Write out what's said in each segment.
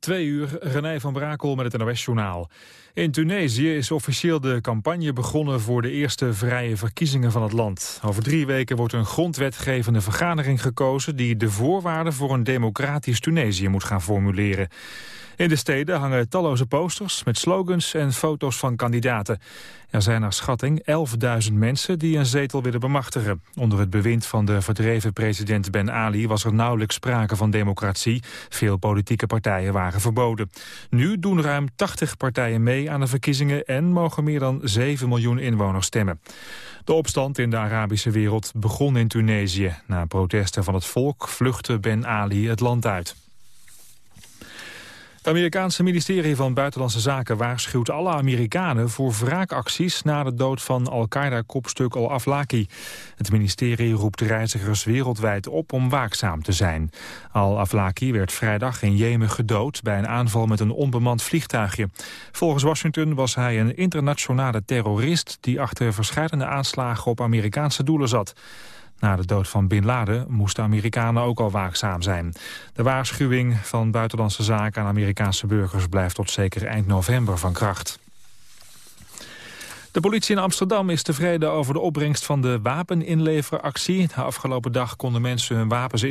Twee uur, René van Brakel met het NOS-journaal. In Tunesië is officieel de campagne begonnen voor de eerste vrije verkiezingen van het land. Over drie weken wordt een grondwetgevende vergadering gekozen... die de voorwaarden voor een democratisch Tunesië moet gaan formuleren. In de steden hangen talloze posters met slogans en foto's van kandidaten. Er zijn naar schatting 11.000 mensen die een zetel willen bemachtigen. Onder het bewind van de verdreven president Ben Ali was er nauwelijks sprake van democratie. Veel politieke partijen waren verboden. Nu doen ruim 80 partijen mee aan de verkiezingen en mogen meer dan 7 miljoen inwoners stemmen. De opstand in de Arabische wereld begon in Tunesië. Na protesten van het volk vluchtte Ben Ali het land uit. Het Amerikaanse ministerie van Buitenlandse Zaken waarschuwt alle Amerikanen voor wraakacties na de dood van Al-Qaeda-kopstuk Al-Aflaki. Het ministerie roept reizigers wereldwijd op om waakzaam te zijn. Al-Aflaki werd vrijdag in Jemen gedood bij een aanval met een onbemand vliegtuigje. Volgens Washington was hij een internationale terrorist die achter verschillende aanslagen op Amerikaanse doelen zat. Na de dood van Bin Laden moesten Amerikanen ook al waakzaam zijn. De waarschuwing van Buitenlandse Zaken aan Amerikaanse burgers blijft tot zeker eind november van kracht. De politie in Amsterdam is tevreden over de opbrengst van de wapeninleveractie. De afgelopen dag konden mensen hun wapens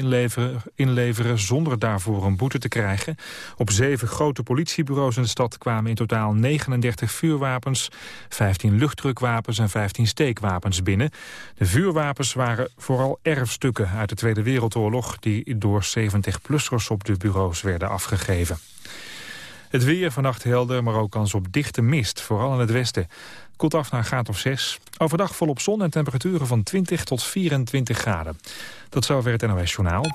inleveren, zonder daarvoor een boete te krijgen. Op zeven grote politiebureaus in de stad kwamen in totaal 39 vuurwapens, 15 luchtdrukwapens en 15 steekwapens binnen. De vuurwapens waren vooral erfstukken uit de Tweede Wereldoorlog die door 70-plussers op de bureaus werden afgegeven. Het weer vannacht helder, maar ook kans op dichte mist, vooral in het westen. Koelt af naar graad of 6. Overdag volop zon en temperaturen van 20 tot 24 graden. Tot zover het NOS Journaal.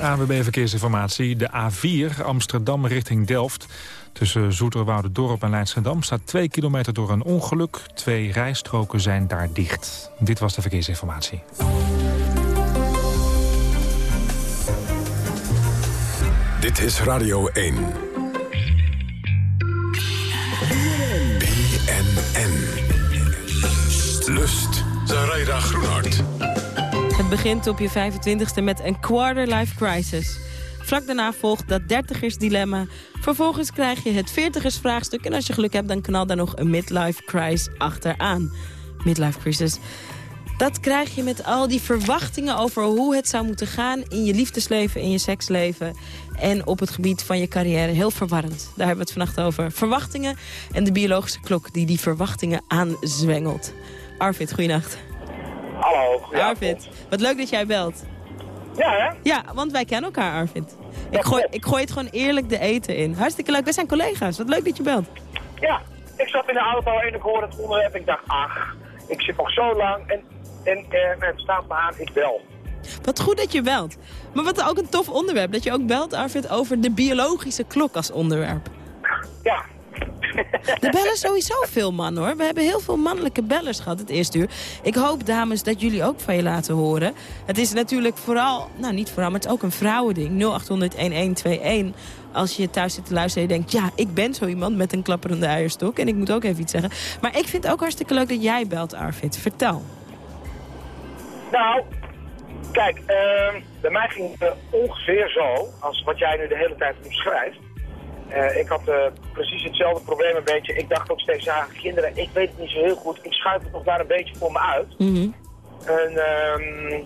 ANWB Verkeersinformatie. De A4 Amsterdam richting Delft. Tussen Dorp en Leidschendam staat 2 kilometer door een ongeluk. Twee rijstroken zijn daar dicht. Dit was de verkeersinformatie. Dit is Radio 1. Begint op je 25ste met een quarter life crisis. Vlak daarna volgt dat dertigers dilemma. Vervolgens krijg je het veertigers vraagstuk. En als je geluk hebt, dan knalt daar nog een midlife crisis achteraan. Midlife crisis. Dat krijg je met al die verwachtingen over hoe het zou moeten gaan... in je liefdesleven, in je seksleven en op het gebied van je carrière. Heel verwarrend. Daar hebben we het vannacht over. Verwachtingen en de biologische klok die die verwachtingen aanzwengelt. Arvid, goeienacht. Hallo. Arvid, wat leuk dat jij belt. Ja, hè? Ja, want wij kennen elkaar, Arvid. Ik gooi, ik gooi het gewoon eerlijk de eten in. Hartstikke leuk. Wij zijn collega's. Wat leuk dat je belt. Ja, ik zat in de auto en ik hoorde het onderwerp. Ik dacht, ach, ik zit nog zo lang en, en eh, het staat me aan, ik bel. Wat goed dat je belt. Maar wat ook een tof onderwerp. Dat je ook belt, Arvid, over de biologische klok als onderwerp. Ja. Er bellen sowieso veel mannen, hoor. We hebben heel veel mannelijke bellers gehad het eerste uur. Ik hoop, dames, dat jullie ook van je laten horen. Het is natuurlijk vooral, nou niet vooral, maar het is ook een vrouwending. 0800-1121. Als je thuis zit te luisteren en je denkt... ja, ik ben zo iemand met een klapperende eierstok. En ik moet ook even iets zeggen. Maar ik vind het ook hartstikke leuk dat jij belt, Arvid. Vertel. Nou, kijk, ehm, bij mij ging het ongeveer zo... als wat jij nu de hele tijd omschrijft. Uh, ik had uh, precies hetzelfde probleem een beetje. Ik dacht ook steeds, ja, kinderen, ik weet het niet zo heel goed. Ik schuif het nog daar een beetje voor me uit. Mhm. En um,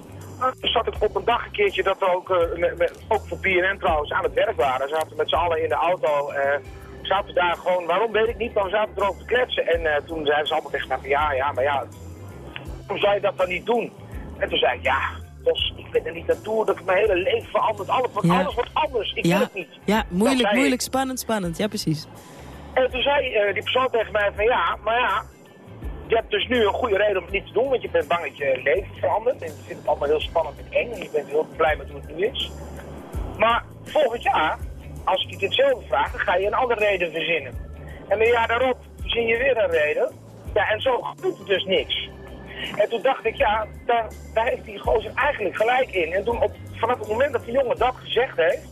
toen zat ik op een dag een keertje dat we ook, uh, met, met, ook voor BNN trouwens aan het werk waren. Zaten met z'n allen in de auto. zaten daar gewoon, waarom weet ik niet, maar we zaten erover te kletsen. En toen zeiden ze allemaal tegen mij van ja, ja, maar ja, hoe zou je dat dan niet doen? En toen zei ik, ja, Ik er niet naartoe, dat ik mijn hele leven verandert. Alles, wordt, Ja. alles wordt anders, ik Ja. wil het niet. Ja, moeilijk, ik. moeilijk, spannend, spannend. Ja, precies. En toen zei eh, die persoon tegen mij van ja, maar ja, je hebt dus nu een goede reden om het niet te doen, want je bent bang dat je leven verandert. En je vindt het allemaal heel spannend en eng en je bent heel blij met hoe het nu is. Maar volgend jaar, als ik je hetzelfde vraag, dan ga je een andere reden verzinnen. En een jaar daarop verzin je weer een reden. Ja, en zo doet het dus niks. En toen dacht ik, ja, daar, daar heeft die gozer eigenlijk gelijk in. En toen, op, vanaf het moment dat die jongen dat gezegd heeft,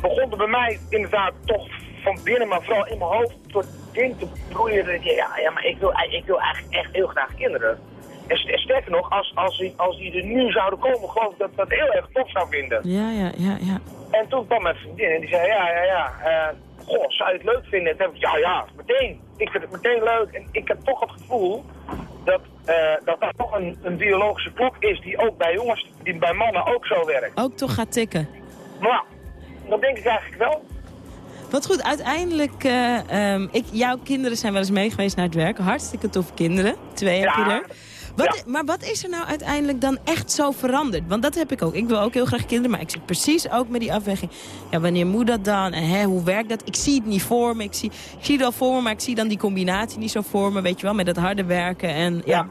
begon er bij mij inderdaad toch van binnen, maar vooral in mijn hoofd, door ding te broeien. Dat ik, ja, ja, maar ik wil, ik wil eigenlijk echt heel graag kinderen. En st- sterker nog, als, als, die, als die er nu zouden komen, geloof ik dat ik dat heel erg tof zou vinden. Ja, ja, ja, ja. En toen kwam mijn vriendin en die zei, ja, ja, ja, eh, goh, zou je het leuk vinden? Toen heb ik, ja, ja, meteen. Ik vind het meteen leuk. En ik heb toch het gevoel dat eh, dat, dat toch een, een biologische klok is die ook bij jongens, die bij mannen ook zo werkt. Ook toch gaat tikken. Ja, dat denk ik eigenlijk wel. Wat goed, uiteindelijk, eh, ehm, ik, jouw kinderen zijn wel eens mee geweest naar het werk. Hartstikke toffe kinderen. Twee heb je Ja. er. Wat, Maar wat is er nou uiteindelijk dan echt zo veranderd? Want dat heb ik ook. Ik wil ook heel graag kinderen, maar ik zit precies ook met die afweging. Ja, wanneer moet dat dan? En hè, hoe werkt dat? Ik zie het niet voor me. Ik zie, ik zie het wel voor me, maar ik zie dan die combinatie niet zo voor me. Weet je wel, met dat harde werken. En, ja. Ja.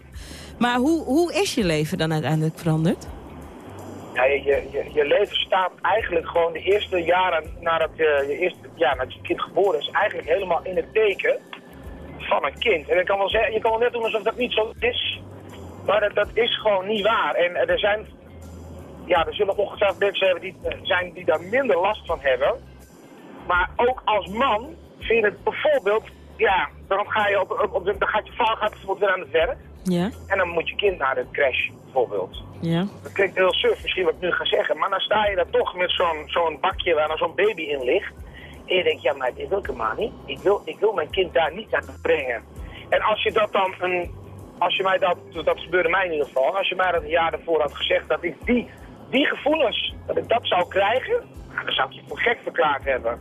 Maar hoe, hoe is je leven dan uiteindelijk veranderd? Ja, je, je, je, je leven staat eigenlijk gewoon de eerste jaren nadat je, je, eerste, ja, nadat je kind geboren is, eigenlijk helemaal in het teken van een kind. En ik kan wel zeggen, je kan wel net doen alsof dat niet zo is, maar dat, dat is gewoon niet waar. En eh, er zijn, ja, er zullen ongetwijfeld mensen hebben die, eh, zijn die daar minder last van hebben. Maar ook als man vind je het bijvoorbeeld, ja, dan, ga je op, op, dan gaat je vrouw gaat bijvoorbeeld weer aan het werk. Ja, En dan moet je kind naar de crash, bijvoorbeeld. ja. Dat klinkt heel surf misschien wat ik nu ga zeggen, maar dan sta je daar toch met zo'n zo'n bakje waar dan zo'n baby in ligt. En je denkt, ja maar dit wil ik helemaal niet. Ik wil, ik wil mijn kind daar niet aan brengen. En als je dat dan een, als je mij dat, dat gebeurde mij in ieder geval, als je mij dat een jaar daarvoor had gezegd dat ik die, die gevoelens, dat ik dat zou krijgen, dan zou ik je voor gek verklaard hebben.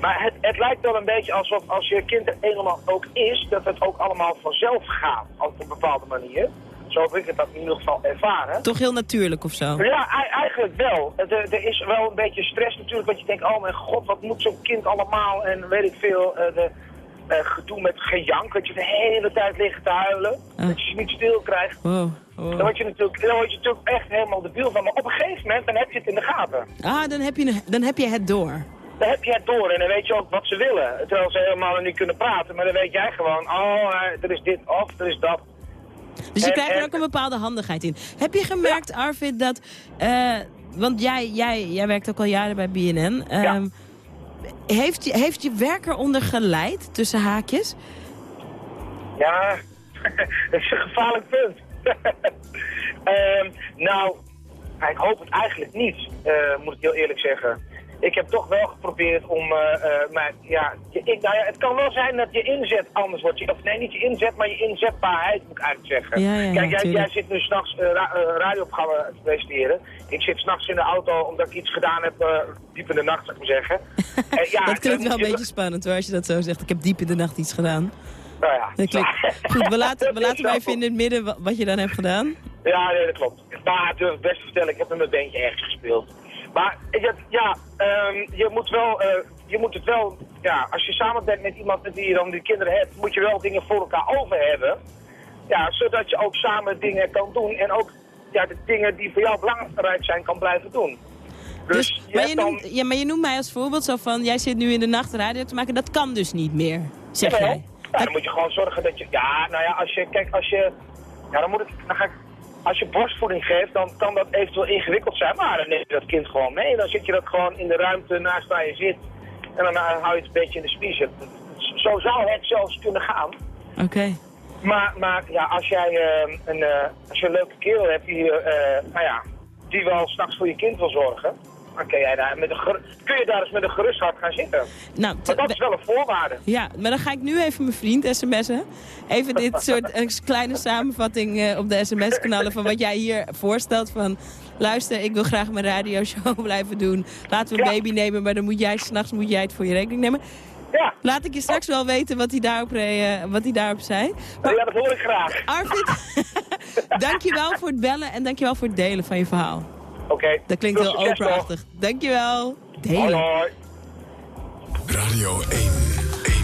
Maar het, het lijkt wel een beetje alsof als je kind er eenmaal ook is, dat het ook allemaal vanzelf gaat, op een bepaalde manier. Zo heb ik het dat in ieder geval ervaren. Toch heel natuurlijk of zo? Ja, ei- eigenlijk wel. Het, eh, Er is wel een beetje stress natuurlijk, want je denkt, oh mijn god, wat moet zo'n kind allemaal en weet ik veel, eh, de, eh, gedoe met gejank, dat je de hele tijd ligt te huilen, Ah. dat je ze niet stil krijgt. Wow. wow. Dan word je natuurlijk, dan word je natuurlijk echt helemaal de biel van. Maar op een gegeven moment, dan heb je het in de gaten. Ah, dan heb, je, dan heb je het door. Dan heb je het door en dan weet je ook wat ze willen. Terwijl ze helemaal niet kunnen praten, maar dan weet jij gewoon, oh, er is dit of er is dat. Dus je krijgt er ook een bepaalde handigheid in. Heb je gemerkt, Arvid, dat... eh, want jij, jij, jij werkt ook al jaren bij BNN. Heeft, heeft je werk eronder geleid, tussen haakjes? Ja, dat is een gevaarlijk punt. Ehm, nou, ik hoop het eigenlijk niet, eh, moet ik heel eerlijk zeggen. Ik heb toch wel geprobeerd om, eh, eh, maar ja, je, ik, nou ja, het kan wel zijn dat je inzet anders wordt. Je- Of nee, niet je inzet, maar je inzetbaarheid moet ik eigenlijk zeggen. Ja, ja, ja, Kijk, jij, zit nu s'nachts uh, ra radioprogramma te presenteren. Ik zit s'nachts in de auto omdat ik iets gedaan heb, diep in de nacht, zou ik maar zeggen. En ja, dat klinkt wel een beetje spannend hoor, als je dat zo zegt. Ik heb diep in de nacht iets gedaan. Nou ja. Dat klinkt... Goed, we laten, we laten wel even in het midden wa- wat je dan hebt gedaan. Ja, nee, dat klopt. Maar ik durf het best te vertellen, ik heb met mijn beentje ergens gespeeld. Maar je, ja, ehm, je moet wel, eh, je moet het wel, ja, als je samen bent met iemand met wie je dan die kinderen hebt, moet je wel dingen voor elkaar over hebben. Ja, zodat je ook samen dingen kan doen en ook ja, de dingen die voor jou belangrijk zijn, kan blijven doen. Dus, Dus, je maar, je dan... noemt, ja, maar je noemt mij als voorbeeld zo van... jij zit nu in de nacht radio te maken, dat kan dus niet meer, zeg Jawel. jij. Ja, dan moet je gewoon zorgen dat je... Ja, nou ja, als je... Kijk, als je... Ja, dan moet ik... Dan ga ik als je borstvoeding geeft, dan kan dat eventueel ingewikkeld zijn. Maar dan neem je dat kind gewoon mee. Dan zit je dat gewoon in de ruimte naast waar je zit. En dan eh, hou je het een beetje in de spiezen. Zo zou het zelfs kunnen gaan. Oké. Maar, maar ja, als jij eh, een, eh, als je een leuke kerel hebt die, nou ja, die wel s'nachts voor je kind wil zorgen... Kun, jij daar met een kun je daar eens met een gerust hart gaan zitten. Nou, Maar dat is wel een voorwaarde. Ja, maar dan ga ik nu even mijn vriend sms'en. Even dit soort een kleine samenvatting eh, op de sms-kanalen van wat jij hier voorstelt. Van, luister, ik wil graag mijn radioshow blijven doen. Laten we een Ja. baby nemen, maar dan moet jij s'nachts moet jij het voor je rekening nemen. Ja, Laat ik je straks wel weten wat hij daarop, eh, wat hij daarop zei. Maar ja dat hoor ik graag. Arvid, dankjewel voor het bellen en dankjewel voor het delen van je verhaal. Oké. Dat klinkt Veel heel openachtig. Dankjewel. Hoi, hoi. Radio 1. 1.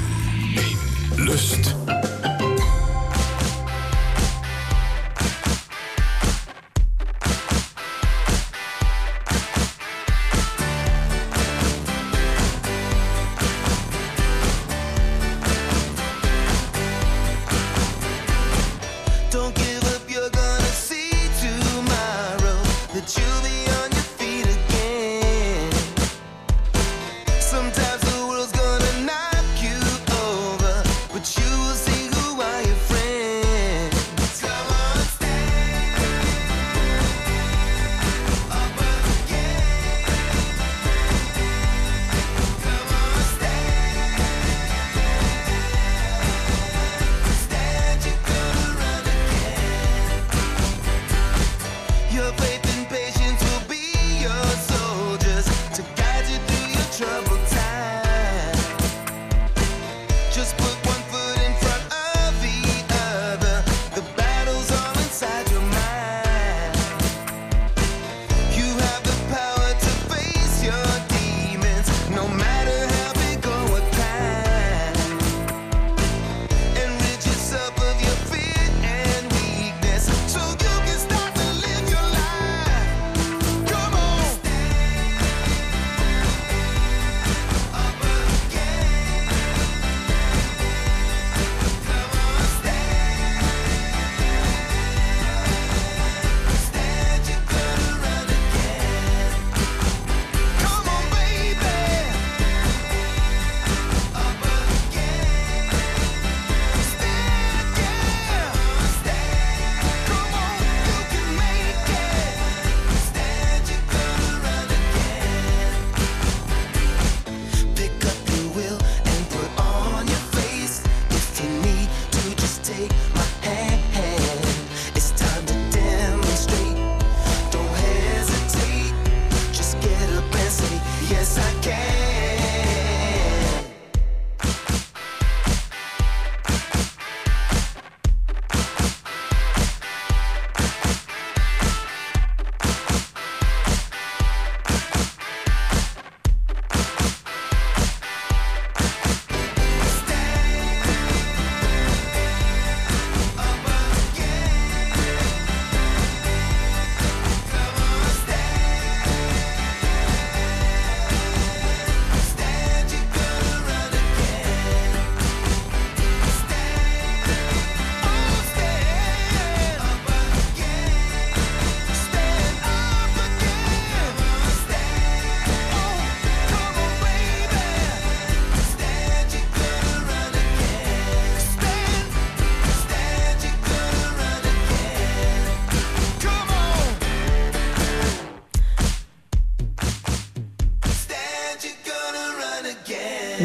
1. Lust.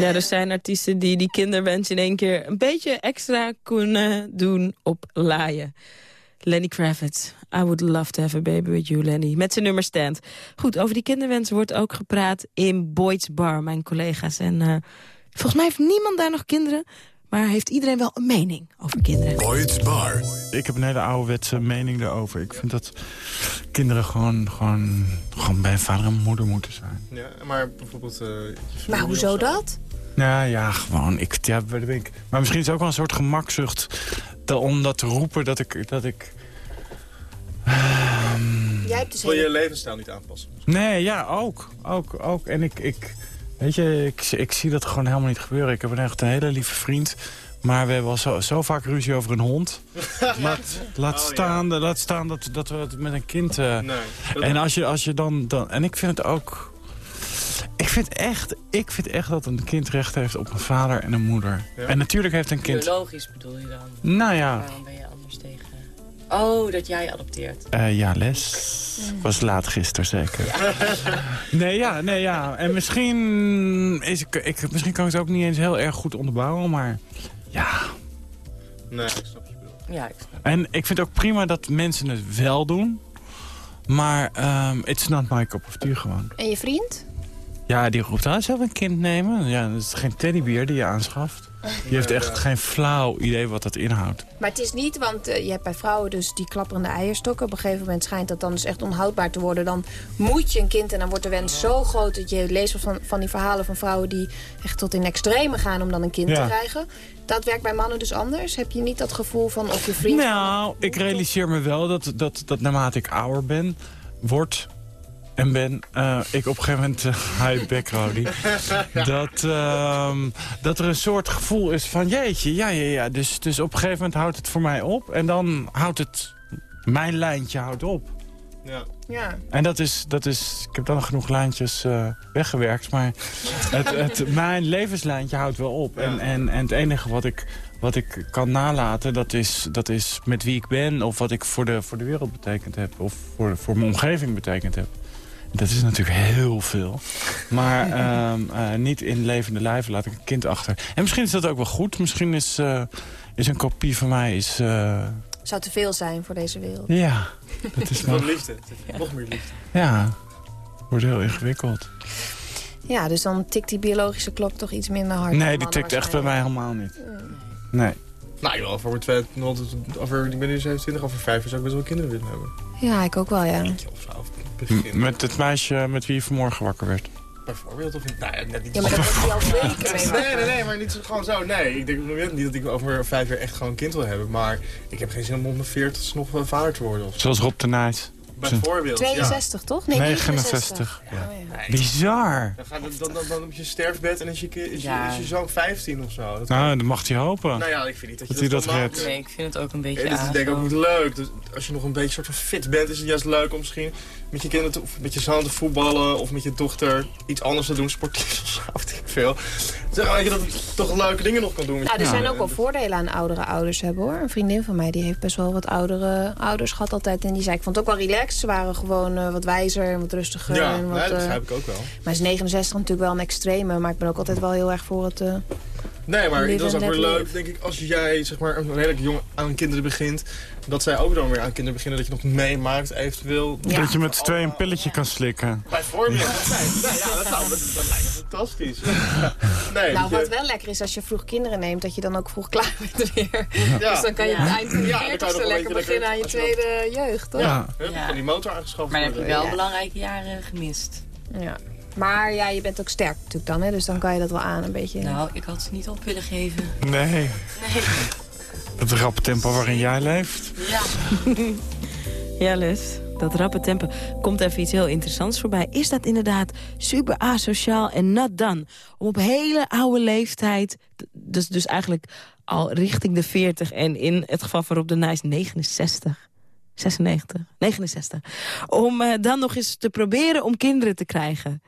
Ja, er zijn artiesten die die kinderwens in één keer een beetje extra kunnen doen op laaien. Lenny Kravitz, I would love to have a baby with you, Lenny. Met zijn nummer Stand. Goed, over die kinderwens wordt ook gepraat in Boyd's Bar, mijn collega's. En uh, volgens mij heeft niemand daar nog kinderen... maar heeft iedereen wel een mening over kinderen. Boyd's Bar. Ik heb een hele ouderwetse mening daarover. Ik vind dat kinderen gewoon, gewoon, gewoon bij vader en moeder moeten zijn. Ja, maar bijvoorbeeld... Uh, maar hoezo dat? Nou ja, gewoon. Ik, ja, daar ben ik. Maar misschien is het ook wel een soort gemakzucht dat, om dat te roepen dat ik... Dat ik um, Jij hebt dus Wil je je levensstijl niet aanpassen? Nee, ja, ook. ook, ook. En ik, ik, weet je, ik, ik zie dat gewoon helemaal niet gebeuren. Ik heb een echt een hele lieve vriend. Maar we hebben al zo, zo vaak ruzie over een hond. laat, laat, oh, staan, ja. laat staan dat, dat we het met een kind... Uh, nee, en als je, als je dan, dan... En ik vind het ook... Ik vind, echt, ik vind echt dat een kind recht heeft op een vader en een moeder. Ja. En natuurlijk heeft een kind... Biologisch bedoel je dan? Nou ja. Waarom ben je anders tegen... Oh, dat jij adopteert. Uh, ja, les. Was laat gisteren zeker. Ja. nee, ja, nee, ja. En misschien, is ik, ik, misschien kan ik het ook niet eens heel erg goed onderbouwen, maar ja. Nee, ik snap je bedoel. Ja, ik snap. En ik vind ook prima dat mensen het wel doen. Maar um, it's not my cup of tea gewoon. En je vriend? Ja, die roept, ah, zelf een kind nemen? Ja, dat is geen teddybeer die je aanschaft. Je heeft echt geen flauw idee wat dat inhoudt. Maar het is niet, want uh, je hebt bij vrouwen dus die klapperende eierstokken. Op een gegeven moment schijnt dat dan dus echt onhoudbaar te worden. Dan moet je een kind en dan wordt de wens zo groot... dat je leest van, van die verhalen van vrouwen die echt tot in extreme gaan... om dan een kind ja. te krijgen. Dat werkt bij mannen dus anders? Heb je niet dat gevoel van of je vriend... Nou, ik realiseer me wel dat, dat, dat naarmate ik ouder ben... wordt en ben uh, ik op een gegeven moment, uh, hi back Rowdy, dat, uh, dat er een soort gevoel is van jeetje, ja, ja, ja. Dus, dus op een gegeven moment houdt het voor mij op en dan houdt het, mijn lijntje houdt op. Ja. ja. En dat is, dat is, ik heb dan genoeg lijntjes uh, weggewerkt, maar het, het, mijn levenslijntje houdt wel op. Ja. En, en, en het enige wat ik, wat ik kan nalaten, dat is, dat is met wie ik ben of wat ik voor de, voor de wereld betekend heb of voor, voor mijn omgeving betekend heb. Dat is natuurlijk heel veel. Maar um, uh, niet in levende lijven laat ik een kind achter. En misschien is dat ook wel goed. Misschien is, uh, is een kopie van mij... Is, uh... Zou te veel zijn voor deze wereld. Ja. Dat is nog liefde. Ja. Nog meer liefde. Ja. Wordt heel ingewikkeld. Ja, dus dan tikt die biologische klok toch iets minder hard. Nee, die tikt echt bij mij helemaal niet. Nee. Nou, joh, over, twee, over, ik ben nu 27, over vijf jaar zou ik best wel kinderen willen hebben. Ja, ik ook wel, ja. Of zo, met het meisje met wie je vanmorgen wakker werd? Bijvoorbeeld, of niet? Nou ja, net niet ja, maar dat was al weken mee. Nee, nee, nee, maar niet gewoon zo. Nee, ik denk niet dat ik over vijf jaar echt gewoon een kind wil hebben. Maar ik heb geen zin om onder 40 nog vader te worden. Of Zoals Rob de Nijs. Bijvoorbeeld, 62, ja. toch? Nee, 69. Ja. Oh, ja. Bizar. Dan, ga, dan, dan, dan op je sterfbed en is je, is je, ja. is je zoon 15 of zo. Dat nou, dan mag hij hopen. Nou ja, ik vind niet dat, dat je dat, dat redt. Nee, ik vind het ook een beetje ja, is denk ik ook niet leuk. Dus als je nog een beetje soort van fit bent, is het juist leuk om misschien met je kinderen te, of met je zoon te voetballen of met je dochter iets anders te doen, sportief of zo, weet ik veel. Zeg je dat het toch leuke dingen nog kan doen. Nou, er zijn ook wel voordelen aan oudere ouders hebben hoor. Een vriendin van mij die heeft best wel wat oudere ouders gehad altijd. En die zei, ik vond het ook wel relaxed. Ze waren gewoon uh, wat wijzer en wat rustiger. Ja, en wat, nee, dat uh, begrijp ik ook wel. Maar is 69 natuurlijk wel een extreme. Maar ik ben ook altijd wel heel erg voor het... Nee, maar dat is ook weer leuk, denk ik, als jij zeg maar, redelijk jong aan kinderen begint... dat zij ook dan weer aan kinderen beginnen, dat je nog meemaakt eventueel... Ja. Dat je met z'n tweeën een pilletje kan slikken. Bijvoorbeeld, ja. Nee, nee, ja, dat, zou, dat, dat lijkt me fantastisch. nee, nou, je... wat wel lekker is, als je vroeg kinderen neemt, dat je dan ook vroeg klaar bent weer. Ja. Dus dan kan je ja. het eind van je ja, lekker, lekker beginnen aan je tweede jeugd, toch? Ja. ja. die motor aangeschaft Maar dan heb je wel belangrijke jaren gemist. Ja. Maar ja, je bent ook sterk natuurlijk dan, hè? dus dan kan je dat wel aan een beetje... Nou, ik had ze niet op willen geven. Nee. Nee. Het rappe tempo waarin jij leeft. Ja. ja, Les. Dat rappe tempo. Komt even iets heel interessants voorbij. Is dat inderdaad super asociaal en not done? Om op hele oude leeftijd, dus, dus eigenlijk al richting de 40... en in het geval van Rob de Nijs 69... 96, 69. Om uh, dan nog eens te proberen om kinderen te krijgen.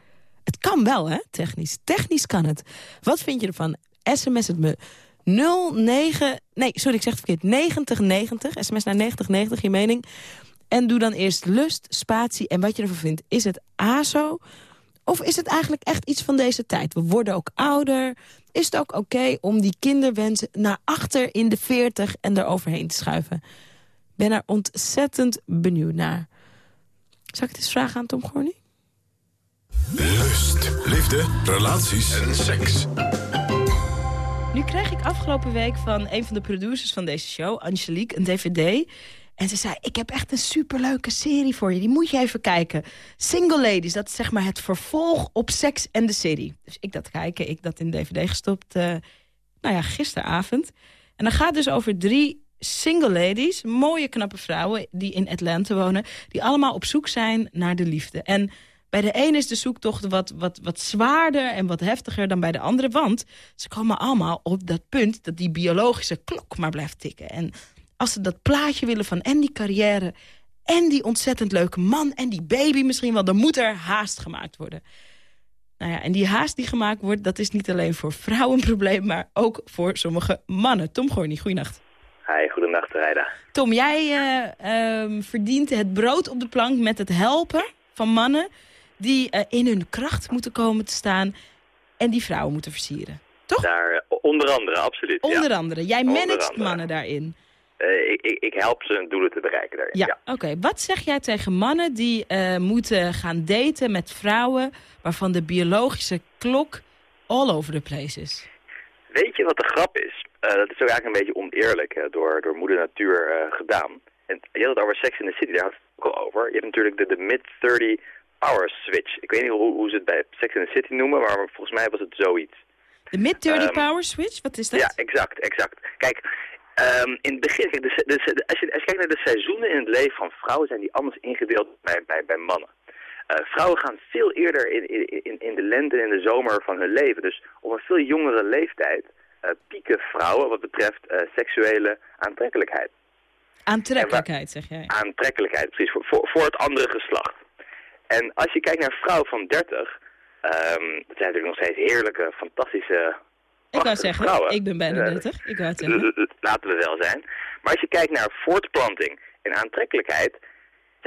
Het kan wel, hè, technisch. Technisch kan het. Wat vind je ervan? SMS het me 09... Nee, sorry, ik zeg het verkeerd. 9090. SMS naar 9090, je mening. En doe dan eerst lust, spatie. En wat je ervan vindt. Is het ASO Of is het eigenlijk echt iets van deze tijd? We worden ook ouder. Is het ook oké om die kinderwensen naar achter in de 40 en eroverheen te schuiven? Ben er ontzettend benieuwd naar. Zal ik het eens vragen aan Tom Gorny? Lust, liefde, relaties en seks. Nu kreeg ik afgelopen week van een van de producers van deze show, Angelique, een dvd. En ze zei, ik heb echt een superleuke serie voor je. Die moet je even kijken. Single Ladies, dat is zeg maar het vervolg op Sex and the City. Dus ik dat kijken, ik dat in dvd gestopt, eh, nou ja, gisteravond. En dan gaat dus over drie single ladies, mooie knappe vrouwen... die in Atlanta wonen, die allemaal op zoek zijn naar de liefde. En bij de ene is de zoektocht wat, wat, wat zwaarder en wat heftiger dan bij de andere. Want ze komen allemaal op dat punt dat die biologische klok maar blijft tikken. En als ze dat plaatje willen van en die carrière... en die ontzettend leuke man en die baby misschien wel... dan moet er haast gemaakt worden. Nou ja, en die haast die gemaakt wordt... dat is niet alleen voor vrouwen een probleem... maar ook voor sommige mannen. Tom Gorny, goeienacht. Hi, goedenacht Rijda. Tom, jij eh, ehm, verdient het brood op de plank met het helpen van mannen... die eh, in hun kracht moeten komen te staan... en die vrouwen moeten versieren. Toch? Daar, eh, onder andere, absoluut. ja. Onder andere. Jij managt mannen daarin. Eh, ik, ik, ik help ze hun doelen te bereiken daarin. Ja, oké. Wat zeg jij tegen mannen die moeten gaan daten met vrouwen... waarvan de biologische klok all over the place is? Weet je wat de grap is? Dat is ook eigenlijk een beetje oneerlijk hè, door, door moeder natuur gedaan. En je had het over Sex in the City, daar had het ook al over. Je hebt natuurlijk de, de mid-30 power switch. Ik weet niet hoe, hoe ze het bij Sex in the City noemen, maar volgens mij was het zoiets. De mid-30 Ehm, power switch? Wat is dat? Ja, exact, exact. Kijk, ehm, in het begin, kijk, de, se- de, se- als, je, als je kijkt naar de seizoenen in het leven van vrouwen, zijn die anders ingedeeld bij, bij, bij mannen. Eh, vrouwen gaan veel eerder in, in, in, in de lente en in de zomer van hun leven. Dus op een veel jongere leeftijd eh, pieken vrouwen wat betreft eh, seksuele aantrekkelijkheid. Aantrekkelijkheid, zeg jij. Aantrekkelijkheid, precies, voor, voor, voor het andere geslacht. En als je kijkt naar vrouwen van 30, ehm dat zijn natuurlijk nog steeds heerlijke, fantastische, Ik wou zeggen, vrouwen. ik ben bijna Eh, 30. Ik wou het zeggen. L- l- Laten we wel zijn. Maar als je kijkt naar voortplanting en aantrekkelijkheid,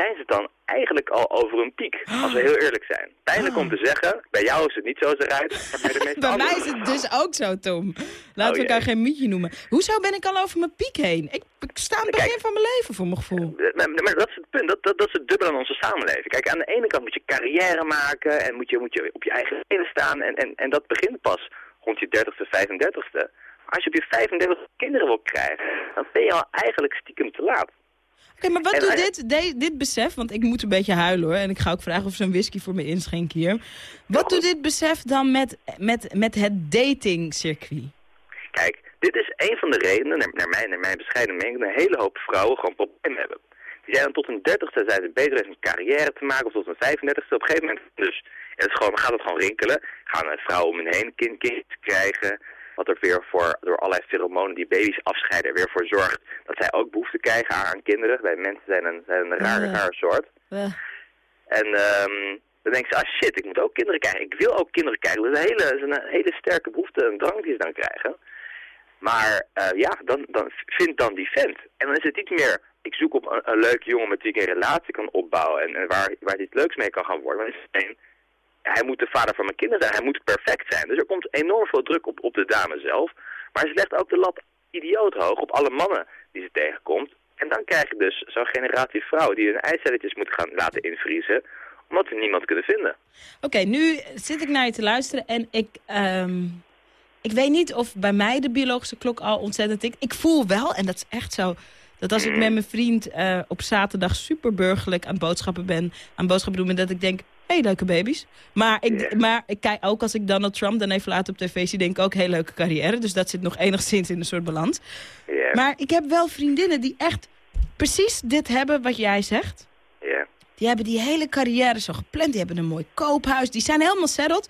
zijn ze dan eigenlijk al over een piek. Als we heel eerlijk zijn. Pijnlijk om te zeggen, bij jou is het niet zo eruit, maar bij de meeste Bij mij is het dus ook zo, Tom. Laten we Oh, jee. elkaar geen mietje noemen. Hoezo ben ik al over mijn piek heen? Ik, ik sta aan het begin van mijn leven, voor mijn gevoel. Maar, maar dat is het punt, dat, dat, dat is het dubbele aan onze samenleving. Kijk, aan de ene kant moet je carrière maken en moet je, moet je op je eigen benen staan. En, en, en dat begint pas rond je 30ste, 35ste. Maar als je op je 35 kinderen wil krijgen, dan ben je al eigenlijk stiekem te laat. Oké, maar wat En doet hij- dit, de- dit besef, want ik moet een beetje huilen hoor... en ik ga ook vragen of ze een whisky voor me inschenken hier. Wat doet dit besef dan met, met, met het datingcircuit? Kijk, dit is een van de redenen, naar, naar, mijn, naar mijn bescheiden mening, dat een hele hoop vrouwen gewoon problemen hebben. Die zijn dan tot hun dertigste zijn ze bezig met een carrière te maken, of tot hun 35ste. Op een gegeven moment dus, het is gewoon, gaat het gewoon rinkelen. Gaan eh, vrouwen om hun heen kind, kind krijgen. Wat er weer voor, door allerlei pheromonen die baby's afscheiden, er weer voor zorgt dat zij ook behoefte krijgen aan kinderen. Wij mensen zijn een, zijn een rare, Ja. rare soort. En ehm, dan denken ze, ah shit, ik moet ook kinderen krijgen. Ik wil ook kinderen krijgen. Dat is een hele, dat is een hele sterke behoefte, een drang die ze dan krijgen. Maar eh, ja, dan, dan vind dan die vent. En dan is het niet meer, ik zoek op een, een leuke jongen met wie ik een relatie kan opbouwen. En, en waar, waar hij iets leuks mee kan gaan worden. Maar het is één, hij moet de vader van mijn kinderen zijn. Hij moet perfect zijn. Dus er komt enorm veel druk op, op de dame zelf. Maar ze legt ook de lat idioot hoog op alle mannen die ze tegenkomt. En dan krijg je dus zo'n generatie vrouwen die hun eicelletjes moeten gaan laten invriezen. Omdat ze niemand kunnen vinden. Oké, nu zit ik naar je te luisteren en ik, ehm, ik weet niet of bij mij de biologische klok al ontzettend tikt. Ik voel wel, en dat is echt zo, dat als ik met mijn vriend eh, op zaterdag superburgerlijk aan boodschappen ben, aan boodschappen doen, en dat ik denk, hey, leuke baby's. Maar ik, maar ik kijk ook als ik Donald Trump dan even later op tv zie, denk ik ook, heel leuke carrière. Dus dat zit nog enigszins in een soort balans. Maar ik heb wel vriendinnen die echt precies dit hebben wat jij zegt. ja. Die hebben die hele carrière zo gepland. Die hebben een mooi koophuis. Die zijn helemaal settled.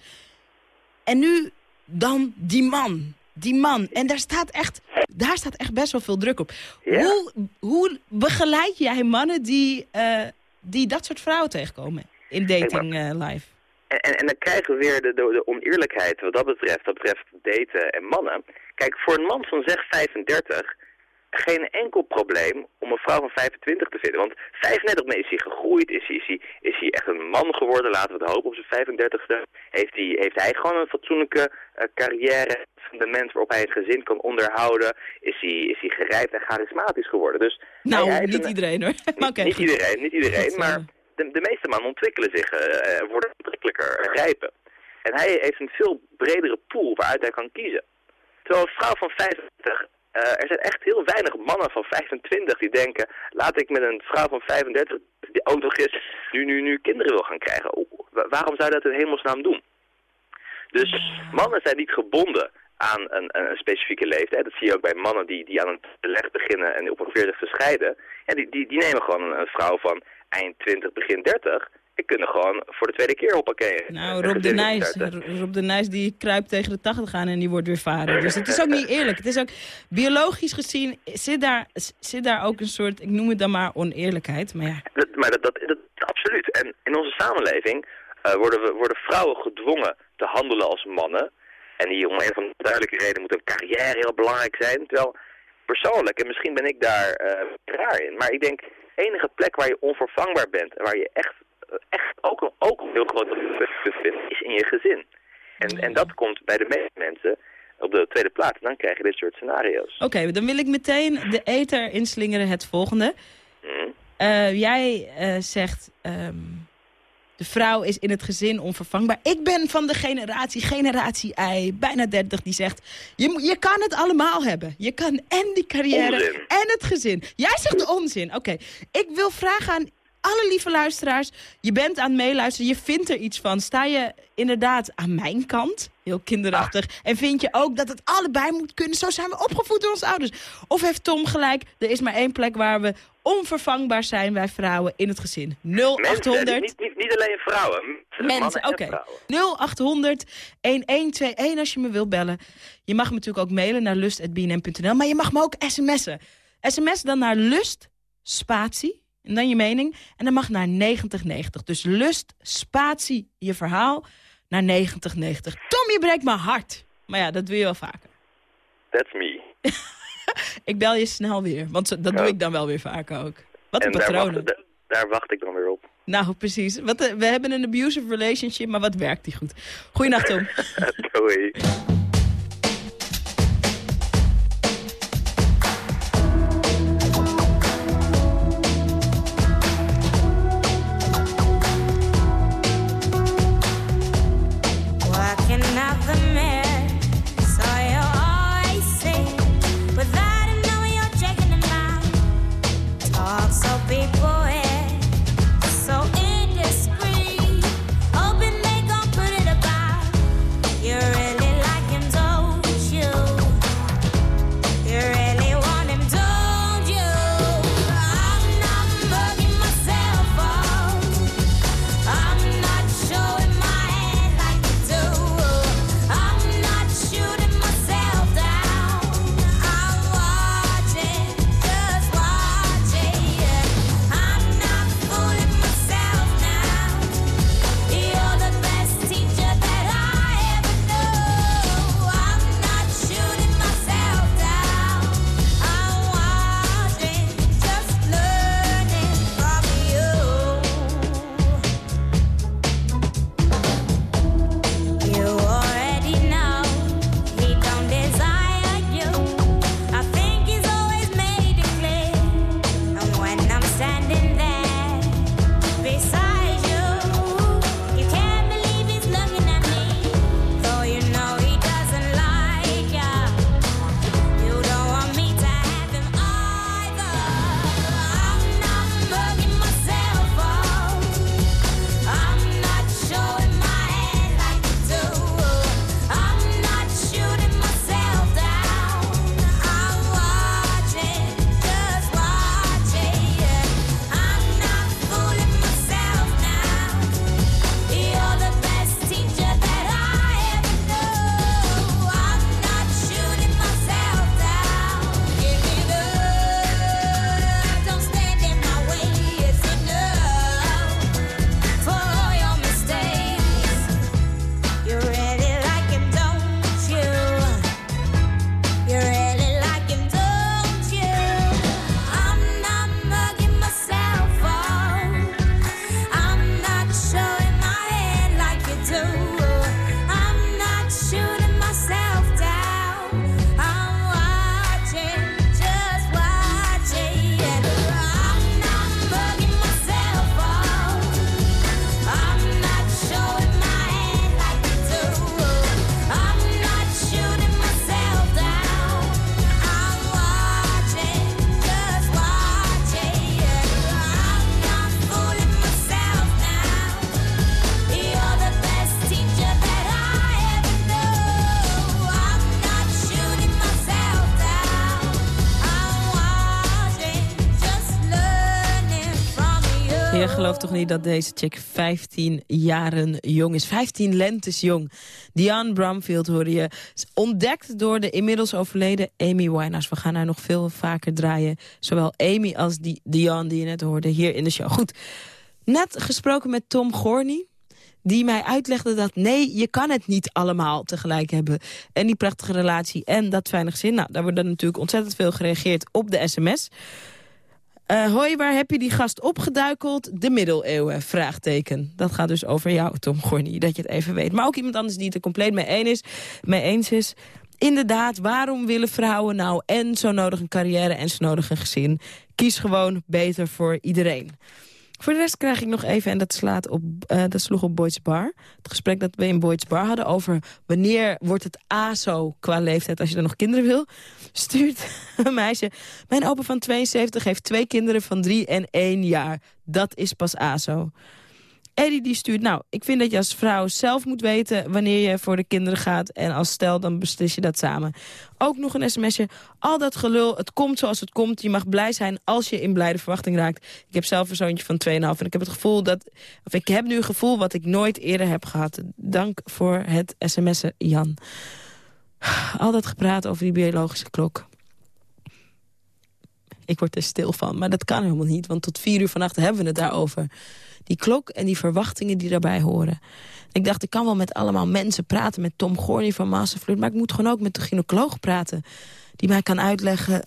En nu dan die man. Die man. En daar staat echt, daar staat echt best wel veel druk op. Ja. Hoe, hoe begeleid jij mannen die, eh, die dat soort vrouwen tegenkomen in dating eh, life? En, en, en dan krijgen we weer de, de, de oneerlijkheid wat dat betreft, wat betreft daten en mannen. Kijk, voor een man van zeg 35 geen enkel probleem om een vrouw van 25 te vinden. Want 35 is hij gegroeid, is hij, is, hij, is hij echt een man geworden, laten we het hopen op zijn 35ste. Heeft hij, heeft hij gewoon een fatsoenlijke uh, carrière, fundament waarop hij het gezin kan onderhouden. Is hij, is hij gerijpt en charismatisch geworden. Dus, nou, hij niet een- iedereen hoor. Maar niet goed. iedereen, niet iedereen, maar eh. De, meeste mannen ontwikkelen zich, eh, worden aantrekkelijker, rijpen. En hij heeft een veel bredere pool waaruit hij kan kiezen. Terwijl een vrouw van 25, eh, er zijn echt heel weinig mannen van 25 die denken, laat ik met een vrouw van 35, die ook nog eens nu, nu, nu kinderen wil gaan krijgen. Waarom zou dat in hemelsnaam doen? Dus mannen zijn niet gebonden aan een, een specifieke leeftijd. Dat zie je ook bij mannen die, die aan een leg beginnen en op een 40 scheiden. Ja, die, die, die nemen gewoon een vrouw van eind 20, begin 30. Die kunnen gewoon voor de tweede keer hoppakee. Nou, Rob de Nijs. Rob de Nijs die kruipt tegen de 80 aan en die wordt weer vader. Dus het is ook niet eerlijk. Het is ook biologisch gezien zit daar, zit daar ook een soort, ik noem het dan maar oneerlijkheid. Maar ja, Dat, maar dat, dat, dat, absoluut. En in onze samenleving eh, worden, we, worden vrouwen gedwongen te handelen als mannen. En die om een van de duidelijke reden moet een carrière heel belangrijk zijn. Terwijl persoonlijk, en misschien ben ik daar eh, raar in, maar ik denk enige plek waar je onvervangbaar bent en waar je echt, eh, echt ook, een- ook een heel groot punt vindt, is in je gezin. En, en dat komt bij de meeste mensen op de tweede plaats. En dan krijg je dit soort scenario's. oké, dan wil ik meteen de ether inslingeren het volgende. Hm? Eh, jij eh, zegt, ehm, de vrouw is in het gezin onvervangbaar. Ik ben van de generatie, generatie I, bijna 30, die zegt... Je, je kan het allemaal hebben. Je kan en die carrière Onzin. en het gezin. Jij zegt de onzin. Oké, ik wil vragen aan alle lieve luisteraars. Je bent aan het meeluisteren, je vindt er iets van. Sta je inderdaad aan mijn kant, heel kinderachtig... en vind je ook dat het allebei moet kunnen? Zo zijn we opgevoed door onze ouders. Of heeft Tom gelijk, er is maar één plek waar we onvervangbaar zijn... wij vrouwen in het gezin. 0800... Mensen, niet, niet, niet alleen vrouwen. Mensen, en oké. vrouwen. 0800 1121 als je me wilt bellen. Je mag me natuurlijk ook mailen naar lust.bnm.nl. Maar je mag me ook sms'en. SMS dan naar lust, spatie, en dan je mening. En dan mag naar 9090. Dus lust, spatie, je verhaal, naar 9090. Tom, je breekt mijn hart. Maar ja, dat doe je wel vaker. That's me. Ik bel je snel weer, want dat doe ik dan wel weer vaker ook. Wat een daar da- daar wacht ik dan weer op. Nou, precies. Wat, eh, we hebben een abusive relationship, maar wat werkt die goed? Goeienacht, Tom. Doei. Je gelooft toch niet dat deze chick 15 jaren jong is. 15 lentes jong. Diane Brumfield hoorde je. Ontdekt door de inmiddels overleden Amy Winehouse. We gaan haar nog veel vaker draaien. Zowel Amy als die Diane die je net hoorde hier in de show. Goed, net gesproken met Tom Gorny die mij uitlegde dat nee, je kan het niet allemaal tegelijk hebben. En die prachtige relatie en dat fijne gezin. Nou, daar wordt dan natuurlijk ontzettend veel gereageerd op de sms. Eh, hoi, waar heb je die gast opgeduikeld? De middeleeuwen, vraagteken. Dat gaat dus over jou, Tom Gorny, dat je het even weet. Maar ook iemand anders die het er compleet mee, eens is, mee eens is. Inderdaad, waarom willen vrouwen nou en zo nodig een carrière en zo nodig een gezin? Kies gewoon beter voor iedereen. Voor de rest krijg ik nog even, en dat, slaat op, eh, dat sloeg op Boyd's Bar. Het gesprek dat we in Boyd's Bar hadden over wanneer wordt het ASO qua leeftijd als je dan nog kinderen wil. Stuurt een meisje. Mijn opa van 72 heeft twee kinderen van drie en één jaar. Dat is pas ASO. Eddie die stuurt, nou, ik vind dat je als vrouw zelf moet weten wanneer je voor de kinderen gaat. En als stel, dan beslis je dat samen. Ook nog een sms'je. Al dat gelul, het komt zoals het komt. Je mag blij zijn als je in blijde verwachting raakt. Ik heb zelf een zoontje van 2,5 en ik heb het gevoel dat... Of ik heb nu een gevoel wat ik nooit eerder heb gehad. Dank voor het sms'en, Jan. Al dat gepraat over die biologische klok. Ik word er stil van, maar dat kan helemaal niet. Want tot vier uur vannacht hebben we het daarover. Die klok en die verwachtingen die daarbij horen. Ik dacht, ik kan wel met allemaal mensen praten. Met Tom Gorny van Masterflirt. Maar ik moet gewoon ook met de gynaecoloog praten. Die mij kan uitleggen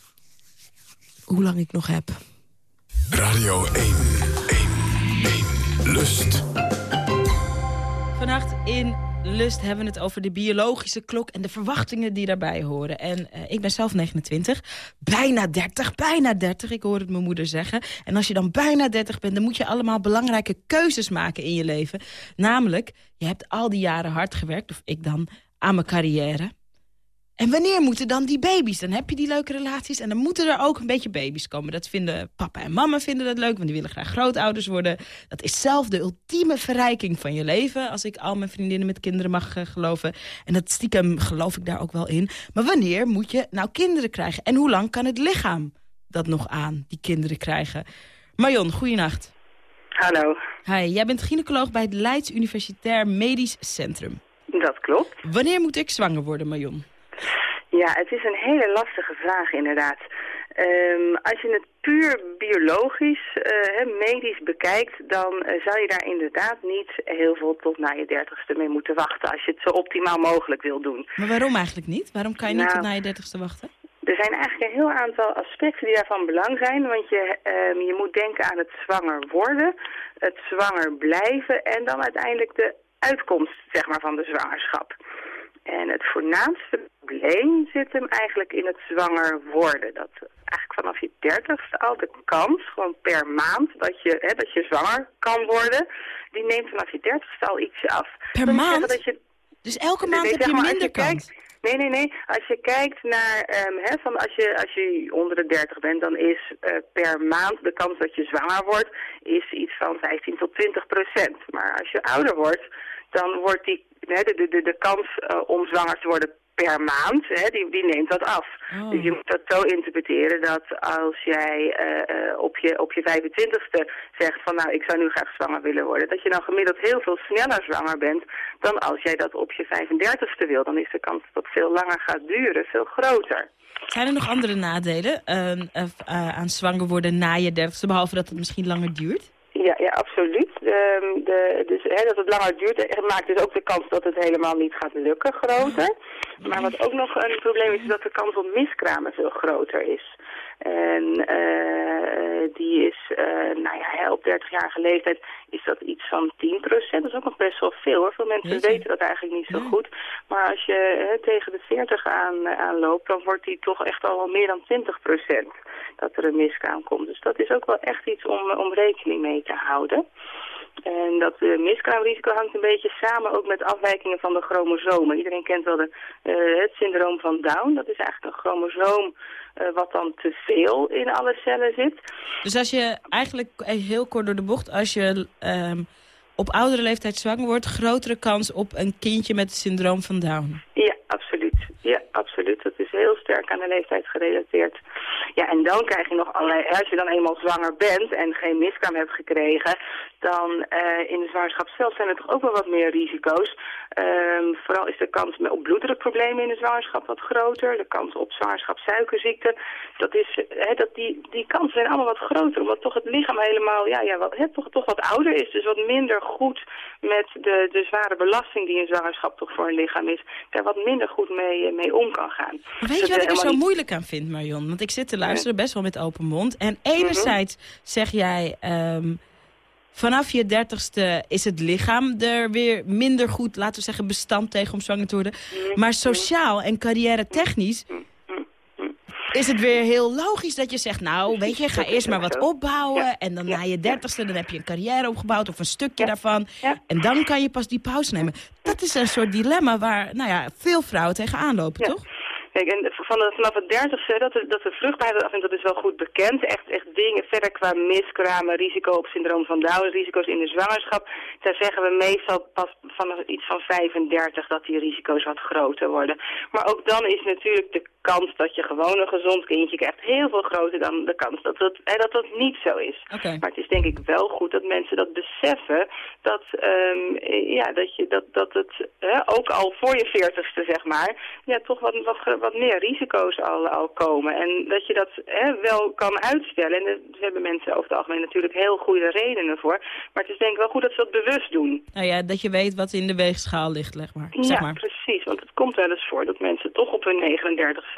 hoe lang ik nog heb. Radio 1, 1, 1. Lust. Vannacht in Lust hebben we het over de biologische klok en de verwachtingen die daarbij horen. En eh, ik ben zelf 29, bijna 30, bijna 30, ik hoor het mijn moeder zeggen. En als je dan bijna 30 bent, dan moet je allemaal belangrijke keuzes maken in je leven. Namelijk, je hebt al die jaren hard gewerkt, of ik dan, aan mijn carrière. En wanneer moeten dan die baby's? Dan heb je die leuke relaties en dan moeten er ook een beetje baby's komen. Dat vinden papa en mama vinden dat leuk, want die willen graag grootouders worden. Dat is zelf de ultieme verrijking van je leven, als ik al mijn vriendinnen met kinderen mag eh, geloven. En dat stiekem geloof ik daar ook wel in. Maar wanneer moet je nou kinderen krijgen? En hoe lang kan het lichaam dat nog aan, die kinderen krijgen? Marion, goeienacht. Hallo, Hi, jij bent gynaecoloog bij het Leids Universitair Medisch Centrum. dat klopt. Wanneer moet ik zwanger worden, Marion? Ja, het is een hele lastige vraag inderdaad. Ehm, als je het puur biologisch, eh, medisch bekijkt, dan eh, zou je daar inderdaad niet heel veel tot na je dertigste mee moeten wachten. Als je het zo optimaal mogelijk wil doen. Maar waarom eigenlijk niet? Waarom kan je niet Nou, tot na je dertigste wachten? Er zijn eigenlijk een heel aantal aspecten die daarvan belang zijn. Want je, ehm, je moet denken aan het zwanger worden, het zwanger blijven en dan uiteindelijk de uitkomst zeg maar, van de zwangerschap. En het voornaamste probleem zit hem eigenlijk in het zwanger worden. Dat eigenlijk vanaf je dertigste al de kans, gewoon per maand, dat je, hè, dat je zwanger kan worden, die neemt vanaf je dertigste al ietsje af. Per Dat maand? Dat je, Dus elke maand heb je maar, minder je kijkt- kans? Nee, nee, nee. Als je kijkt naar, ehm, hè, van als je, als je onder de 30 bent, dan is eh, per maand de kans dat je zwanger wordt, is iets van 15 tot 20 procent. Maar als je ouder wordt, dan wordt die, hè, de, de, de, de kans eh, om zwanger te worden per maand, hè, die, die neemt dat af. Oh. Dus je moet dat zo interpreteren dat als jij eh, eh, op, je, op je 25ste zegt van nou ik zou nu graag zwanger willen worden, dat je dan gemiddeld heel veel sneller zwanger bent dan als jij dat op je 35ste wil. Dan is de kans dat het veel langer gaat duren veel groter. Zijn er nog andere nadelen ehm, eh, aan zwanger worden na je dertigste, behalve dat het misschien langer duurt? Ja, ja absoluut. Ehm, de, dus, hè, dat het langer duurt eh, maakt dus ook de kans dat het helemaal niet gaat lukken groter. Maar wat ook nog een probleem is, is dat de kans op miskramen veel groter is. En eh, die is, eh, nou ja, op 30-jarige leeftijd is dat iets van 10% Dat is ook nog best wel veel hoor. Veel mensen Jeetje. weten dat eigenlijk niet zo goed. Maar als je hè, tegen de 40 aan, aanloopt, dan wordt die toch echt al wel meer dan 20% dat er een miskraam komt. Dus dat is ook wel echt iets om, om rekening mee te houden. En dat uh, miskraamrisico hangt een beetje samen ook met afwijkingen van de chromosomen. Iedereen kent wel de, eh, het syndroom van Down. Dat is eigenlijk een chromosoom eh, wat dan te veel in alle cellen zit. Dus als je eigenlijk heel kort door de bocht, als je ehm, op oudere leeftijd zwanger wordt, grotere kans op een kindje met het syndroom van Down. Ja, absoluut. Ja, absoluut. Dat is heel sterk aan de leeftijd gerelateerd. Ja, en dan krijg je nog allerlei... Als je dan eenmaal zwanger bent en geen miskraam hebt gekregen... dan eh, in de zwangerschap zelf zijn er toch ook wel wat meer risico's. Ehm, vooral is de kans op bloeddrukproblemen in de zwangerschap wat groter. De kans op zwangerschap suikerziekte. Dat is, dat die, die kansen zijn allemaal wat groter. Omdat toch het lichaam helemaal ja, ja, wat, toch, toch wat ouder is. Dus wat minder goed met de, de zware belasting die een zwangerschap toch voor een lichaam is. Daar wat minder goed mee, eh, mee om kan gaan. Maar weet je wat ik er zo niet- moeilijk aan vind, Marion? Want ik zit te luisteren best wel met open mond. En enerzijds zeg jij... ehm, vanaf je dertigste is het lichaam er weer minder goed... laten we zeggen, bestand tegen om zwanger te worden. Maar sociaal en carrière technisch... is het weer heel logisch dat je zegt... nou, weet je, ga eerst maar wat opbouwen... en dan na je dertigste dan heb je een carrière opgebouwd... of een stukje daarvan. En dan kan je pas die pauze nemen. Dat is een soort dilemma waar nou ja, veel vrouwen tegenaan lopen, toch? Kijk, en van de, vanaf het dertigste, dat de, dat de vruchtbaarheid afneemt, dat is wel goed bekend. Echt, echt dingen verder qua miskramen, risico op syndroom van Down, risico's in de zwangerschap. Daar zeggen we meestal pas vanaf iets van 35 dat die risico's wat groter worden. Maar ook dan is natuurlijk de kans dat je gewoon een gezond kindje krijgt heel veel groter dan de kans dat dat, hè, dat, dat niet zo is. Maar het is denk ik wel goed dat mensen dat beseffen, dat, ehm, ja, dat, je, dat, dat het hè, ook al voor je veertigste, zeg maar, ja, toch wat, wat, wat meer risico's al, al komen. En dat je dat hè, wel kan uitstellen. En daar hebben mensen over het algemeen natuurlijk heel goede redenen voor. Maar het is denk ik wel goed dat ze dat bewust doen. Nou ja, dat je weet wat in de weegschaal ligt, zeg maar. Ja, Zeg maar. precies. Want het komt wel eens voor dat mensen toch op hun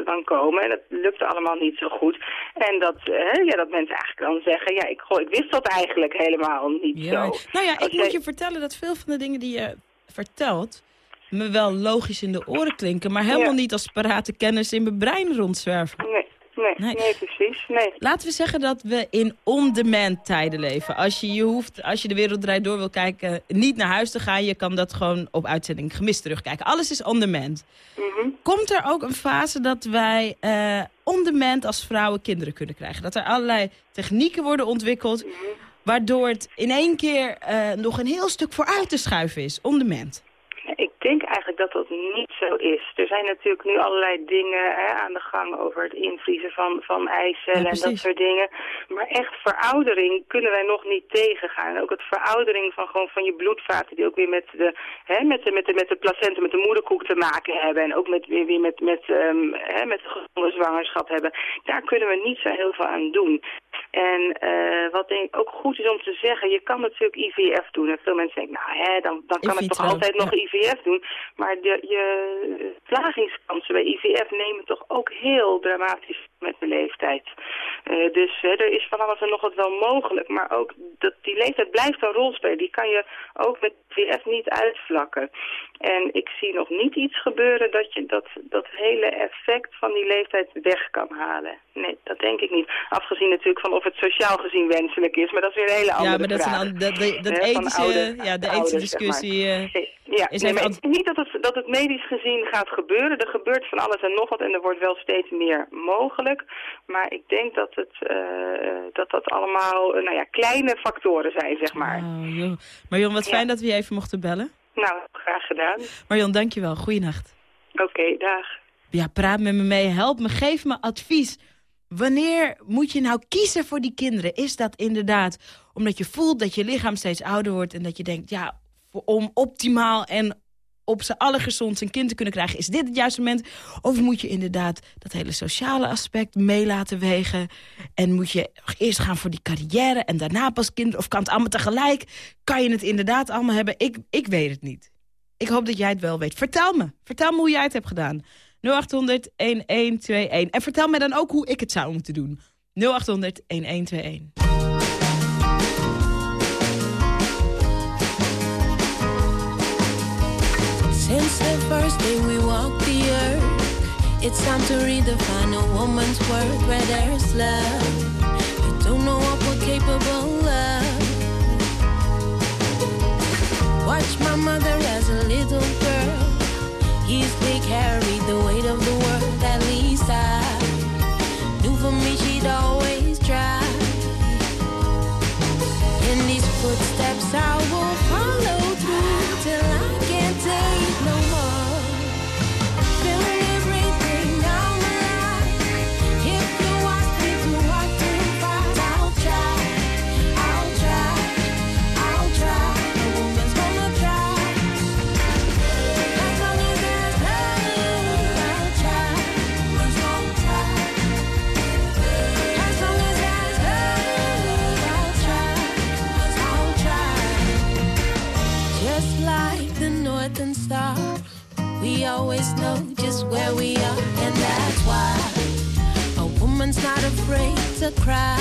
39ste dan komen. En dat lukt allemaal niet zo goed. En dat, hè, ja, dat mensen eigenlijk dan zeggen... ja, ik, goh, ik wist dat eigenlijk helemaal niet Ja. zo. Nou ja, Als ik jij- moet je vertellen dat veel van de dingen die je vertelt... me wel logisch in de oren klinken... maar helemaal Ja. niet als parate kennis in mijn brein rondzwerven. Nee, nee, Nee. nee, precies. Nee. Laten we zeggen dat we in on-demand tijden leven. Als je, je hoeft, als je de wereld draait door wil kijken, niet naar huis te gaan. Je kan dat gewoon op uitzending gemist terugkijken. Alles is on-demand. Mhm. Komt er ook een fase dat wij eh on-demand als vrouwen kinderen kunnen krijgen? Dat er allerlei technieken worden ontwikkeld... Mhm. waardoor het in één keer eh, nog een heel stuk vooruit te schuiven is. On-demand. Ik denk eigenlijk dat dat niet zo is. Er zijn natuurlijk nu allerlei dingen hè, aan de gang over het invriezen van, van eicellen Ja, en dat soort dingen. Maar echt veroudering kunnen wij nog niet tegengaan. En ook het veroudering van, gewoon van je bloedvaten die ook weer met de, hè, met de, met de, met de placenta, met de moederkoek te maken hebben. En ook met, weer, weer met, met, ehm, hè, met de gezonde zwangerschap hebben. Daar kunnen we niet zo heel veel aan doen. En eh, wat denk ik ook goed is om te zeggen, je kan natuurlijk IVF doen. En veel mensen denken, nou hè, dan, dan kan ik toch altijd nog ja. doen. Maar de, je slagingskansen bij IVF nemen toch ook heel dramatisch met de leeftijd. Eh, dus hè, er is van alles en nog wat wel mogelijk. Maar ook dat, die leeftijd blijft een rol spelen. Die kan je ook met IVF niet uitvlakken. En ik zie nog niet iets gebeuren dat je dat, dat hele effect van die leeftijd weg kan halen. Nee, dat denk ik niet. Afgezien natuurlijk van of het sociaal gezien wenselijk is. Maar dat is weer een hele andere Ja, maar dat is een dat- dat- dat ethische- ja, de ethische zeg maar. discussie, eh, ja, is nee, maar niet dat het, dat het medisch gezien gaat gebeuren. Er gebeurt van alles en nog wat en er wordt wel steeds meer mogelijk. Maar ik denk dat het, eh, dat, dat allemaal eh, nou ja, kleine factoren zijn, zeg maar. Oh, joh. Marion, wat fijn dat we je even mochten bellen. Nou, graag gedaan. Marion, dankjewel. Goeienacht. Oké, dag. Ja, praat met me mee. Help me. Geef me advies. Wanneer moet je nou kiezen voor die kinderen? Is dat inderdaad omdat je voelt dat je lichaam steeds ouder wordt... en dat je denkt, ja, om optimaal en op z'n allergezondst een kind te kunnen krijgen... is dit het juiste moment? Of moet je inderdaad dat hele sociale aspect mee laten wegen... en moet je eerst gaan voor die carrière en daarna pas kind... of kan het allemaal tegelijk? Kan je het inderdaad allemaal hebben? Ik, ik weet het niet. Ik hoop dat jij het wel weet. Vertel me. Vertel me hoe jij het hebt gedaan. 0800 1121. En vertel me dan ook hoe ik het zou moeten doen. 0800 Since the first day we walked the earth, it's time to redefine a woman's worth where there's love. You don't know what we're capable of. Watch my mother as a little girl. Easily carried the weight of the world. At least I knew for me she'd always try. In these footsteps I know just where we are, and that's why a woman's not afraid to cry.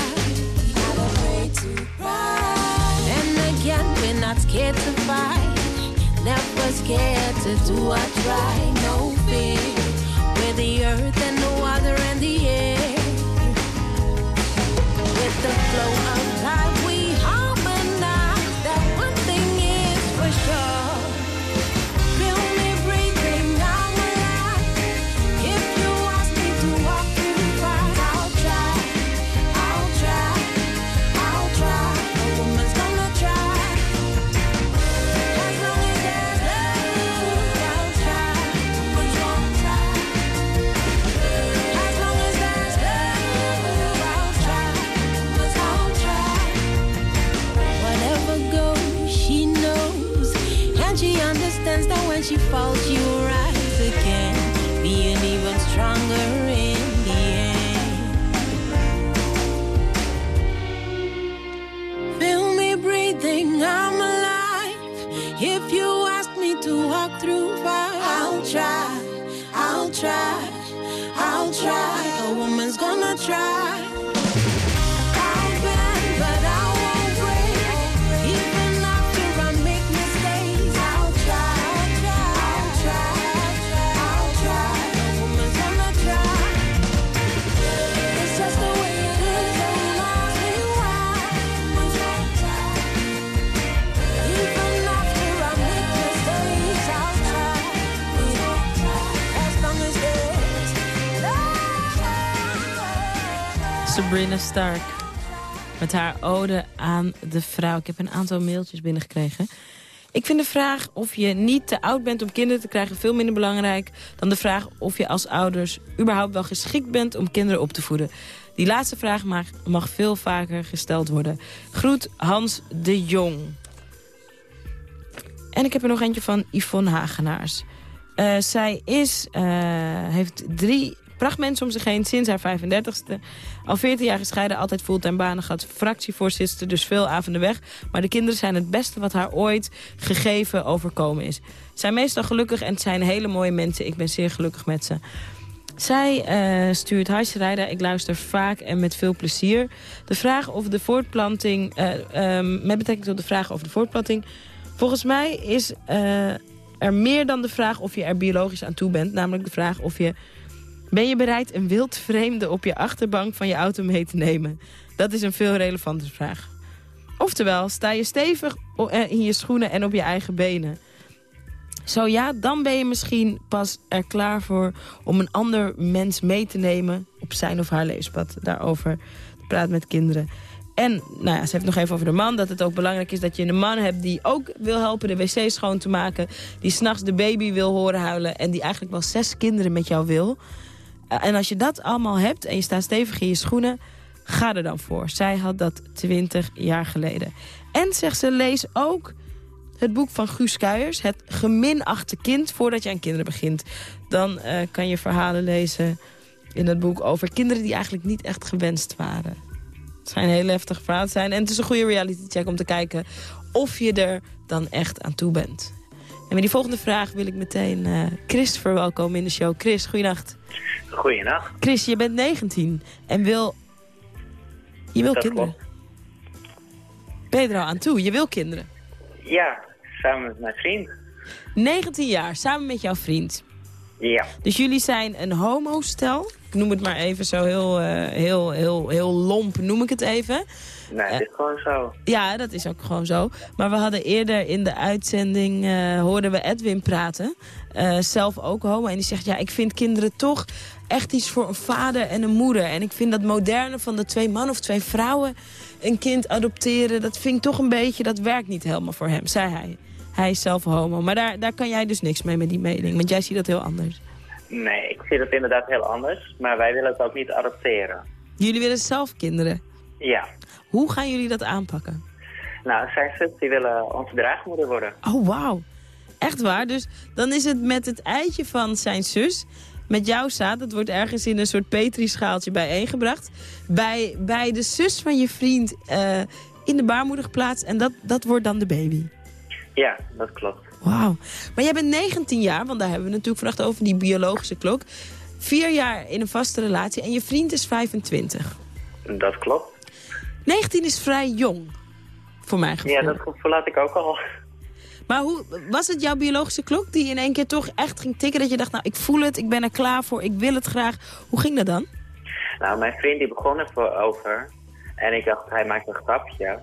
Not afraid to cry. And again, we're not scared to fight. Never scared to do what's try. No fear. We're the earth and the water and the air. With the flow of understands that when she falls, she will rise again. Being even stronger in the end. Feel me breathing, I'm alive. If you ask me to walk through fire, I'll try, I'll try, I'll try. A woman's gonna try. Sabrina Stark. Met haar ode aan de vrouw. Ik heb een aantal mailtjes binnengekregen. Ik vind de vraag of je niet te oud bent om kinderen te krijgen... veel minder belangrijk dan de vraag of je als ouders... überhaupt wel geschikt bent om kinderen op te voeden. Die laatste vraag mag, veel vaker gesteld worden. Groet Hans de Jong. En ik heb er nog eentje van Yvonne Hagenaars. Eh, zij is, eh, heeft drie prachtmensen om zich heen sinds haar 35ste. Al 14 jaar gescheiden, altijd fulltime banen gehad. Fractievoorzitter, dus veel avonden weg. Maar de kinderen zijn het beste wat haar ooit gegeven overkomen is. Ze zijn meestal gelukkig en het zijn hele mooie mensen. Ik ben zeer gelukkig met ze. Zij eh, stuurt Hi Rijda, ik luister vaak en met veel plezier. De vraag of de voortplanting, eh, ehm, met betrekking tot de vraag over de voortplanting... Volgens mij is eh, er meer dan de vraag of je er biologisch aan toe bent. Namelijk de vraag of je... Ben je bereid een wild vreemde op je achterbank van je auto mee te nemen? Dat is een veel relevantere vraag. Oftewel, sta je stevig eh, in je schoenen en op je eigen benen? Zo ja, dan ben je misschien pas er klaar voor om een ander mens mee te nemen op zijn of haar leespad. Daarover praat met kinderen. En nou ja, ze heeft nog even over de man. Dat het ook belangrijk is dat je een man hebt die ook wil helpen de wc schoon te maken. Die s'nachts de baby wil horen huilen. En die eigenlijk wel zes kinderen met jou wil. En als je dat allemaal hebt en je staat stevig in je schoenen... ga er dan voor. Zij had dat 20 jaar geleden. En zegt ze, lees ook het boek van Guus Kuijers. Het geminachte kind voordat je aan kinderen begint. Dan eh, kan je verhalen lezen in het boek over kinderen die eigenlijk niet echt gewenst waren. Het schijnt heel heftig verhaal te zijn. En het is een goede reality check om te kijken of je er dan echt aan toe bent. En met die volgende vraag wil ik meteen eh Chris verwelkomen in de show. Chris, goeienacht. Goeienacht. Chris, je bent 19 en wil... Je wil Dat kinderen. Ben je er al aan toe? Je wil kinderen. Ja, samen met mijn vriend. 19 jaar, samen met jouw vriend. Ja. Dus jullie zijn een homostel. Ik noem het maar even zo heel, eh, heel, heel, heel lomp, noem ik het even. Nee, het is gewoon zo. Ja, dat is ook gewoon zo. Maar we hadden eerder in de uitzending, eh, hoorden we Edwin praten. Eh, zelf ook homo. En die zegt, ja, ik vind kinderen toch echt iets voor een vader en een moeder. En ik vind dat moderne van de twee mannen of twee vrouwen een kind adopteren... dat vind ik toch een beetje, dat werkt niet helemaal voor hem, zei hij. Hij is zelf homo. Maar daar, daar kan jij dus niks mee met die mening. Want jij ziet dat heel anders. Nee, ik zie het inderdaad heel anders. Maar wij willen het ook niet adopteren. Jullie willen zelf kinderen. Ja. Hoe gaan jullie dat aanpakken? Nou, zijn zus die willen onze draagmoeder worden. Oh, wauw. Echt waar? Dus dan is het met het eitje van zijn zus... met jouw zaad, dat wordt ergens in een soort petrischaaltje bijeengebracht... bij, bij de zus van je vriend eh, in de baarmoeder geplaatst... en dat, dat wordt dan de baby. Ja, dat klopt. Wauw. Maar jij bent 19 jaar, want daar hebben we natuurlijk vannacht over, die biologische klok. Vier jaar in een vaste relatie en je vriend is 25. Dat klopt. 19 is vrij jong, voor gevoel. Ja, dat had ik ook al. Maar hoe, was het jouw biologische klok die in één keer toch echt ging tikken? Dat je dacht, nou, ik voel het, ik ben er klaar voor, ik wil het graag. Hoe ging dat dan? Nou, mijn vriend die begon er over. En ik dacht, hij maakt een grapje.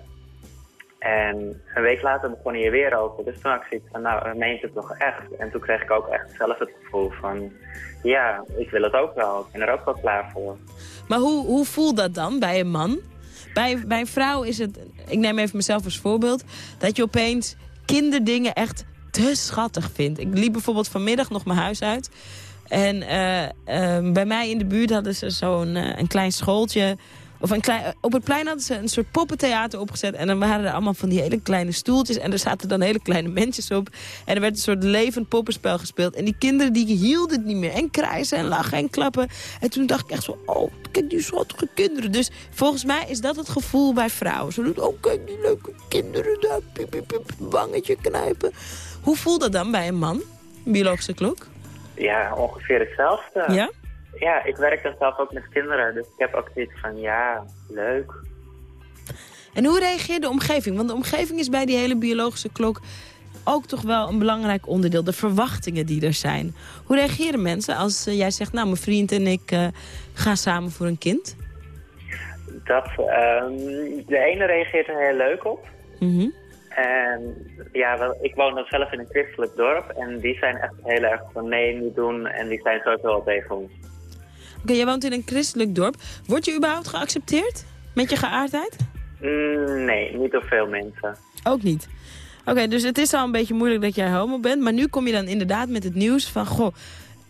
En een week later begon hij er weer over. Dus toen had ik zoiets van, nou, hij meent het toch echt? En toen kreeg ik ook echt zelf het gevoel van... Ja, ik wil het ook wel. Ik ben er ook wel klaar voor. Maar hoe, hoe voelt dat dan bij een man? Bij, bij een vrouw is het, ik neem even mezelf als voorbeeld... dat je opeens kinderdingen echt te schattig vindt. Ik liep bijvoorbeeld vanmiddag nog mijn huis uit... En eh, eh, bij mij in de buurt hadden ze zo'n eh, een klein schooltje. Of een klein, op het plein hadden ze een soort poppentheater opgezet. En dan waren er allemaal van die hele kleine stoeltjes. En er zaten dan hele kleine mensjes op. En er werd een soort levend poppenspel gespeeld. En die kinderen die hielden het niet meer. En krijsen en lachen en klappen. En toen dacht ik echt zo, oh, kijk die schattige kinderen. Dus volgens mij is dat het gevoel bij vrouwen. Ze doen, oh, kijk die leuke kinderen daar. Piep, piep, piep, bangetje knijpen. Hoe voelt dat dan bij een man? Biologische klok? Ja, ongeveer hetzelfde. Ja? Ja, ik werk dan zelf ook met kinderen. Dus ik heb ook zoiets van, ja, leuk. En hoe reageert de omgeving? Want de omgeving is bij die hele biologische klok ook toch wel een belangrijk onderdeel. De verwachtingen die er zijn. Hoe reageren mensen als eh, jij zegt, nou mijn vriend en ik eh, gaan samen voor een kind? Dat, ehm, de ene reageert er heel leuk op. Mhm. En ja, wel, ik woon dan zelf in een christelijk dorp. En die zijn echt heel erg van nee, niet doen. En die zijn sowieso wel tegen ons. Oké, jij woont in een christelijk dorp. Word je überhaupt geaccepteerd met je geaardheid? Mm, nee, niet door veel mensen. Ook niet. Oké, dus het is al een beetje moeilijk dat jij homo bent. Maar nu kom je dan inderdaad met het nieuws van... Goh,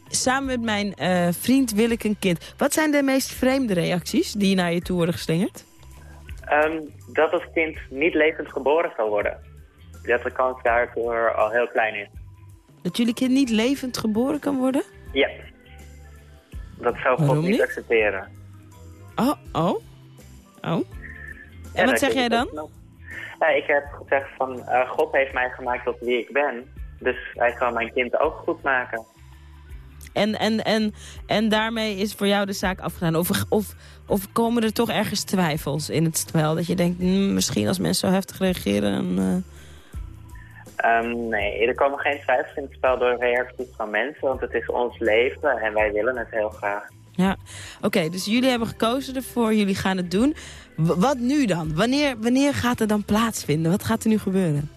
samen met mijn eh, vriend wil ik een kind. Wat zijn de meest vreemde reacties die naar je toe worden geslingerd? Ehm, dat het kind niet levend geboren zal worden. Dat de kans daardoor al heel klein is. Dat jullie kind niet levend geboren kan worden? Ja. Dat zou God niet niet? accepteren. Oh, oh. Oh. En Ja, wat zeg jij dan? Ja, ik heb gezegd van, eh, God heeft mij gemaakt tot wie ik ben. Dus hij kan mijn kind ook goed maken. En, en, en, en daarmee is voor jou de zaak afgedaan. Of, of, of komen er toch ergens twijfels in het spel? Dat je denkt, hmm, misschien als mensen zo heftig reageren... Dan, eh, Ehm, nee, er komen geen twijfels in het spel door reacties van mensen. Want het is ons leven en wij willen het heel graag. Ja, oké, dus jullie hebben gekozen ervoor, jullie gaan het doen. W- wat nu dan? Wanneer, wanneer gaat het dan plaatsvinden? Wat gaat er nu gebeuren?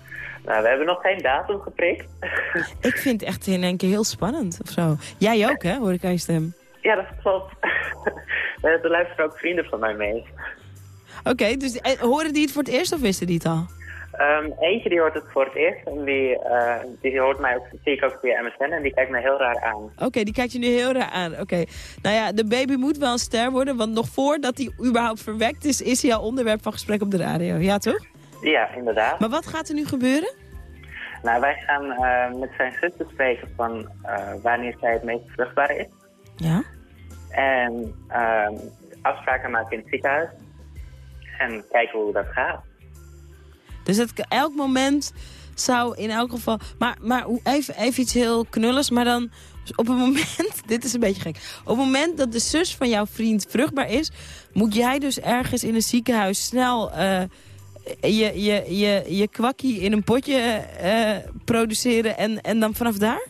Nou, we hebben nog geen datum geprikt. Ik vind het echt in één keer heel spannend of zo. Jij ook, hè, hoor ik aan je stem. ja, dat klopt. er luisteren ook vrienden van mij mee. Oké, dus eh, horen die het voor het eerst of wisten die het al? Ehm, eentje die hoort het voor het eerst en die, eh, die hoort mij ook, zie ik ook via MSN en die kijkt me heel raar aan. Oké, die kijkt je nu heel raar aan. Oké, nou ja, de baby moet wel een ster worden, want nog voordat hij überhaupt verwekt is, is hij al onderwerp van gesprek op de radio. Ja, toch? Ja, inderdaad. Maar wat gaat er nu gebeuren? Nou, wij gaan eh, met zijn zus bespreken van eh, wanneer zij het meest vruchtbaar is. Ja. En ehm, afspraken maken in het ziekenhuis. En kijken hoe dat gaat. Dus het, elk moment zou in elk geval... Maar, maar hoe- even, even iets heel knulligs, maar dan op het moment... Dit is een beetje gek. Op het moment dat de zus van jouw vriend vruchtbaar is... moet jij dus ergens in een ziekenhuis snel... eh, je, je, je, je kwakkie in een potje eh, produceren en, en dan vanaf daar?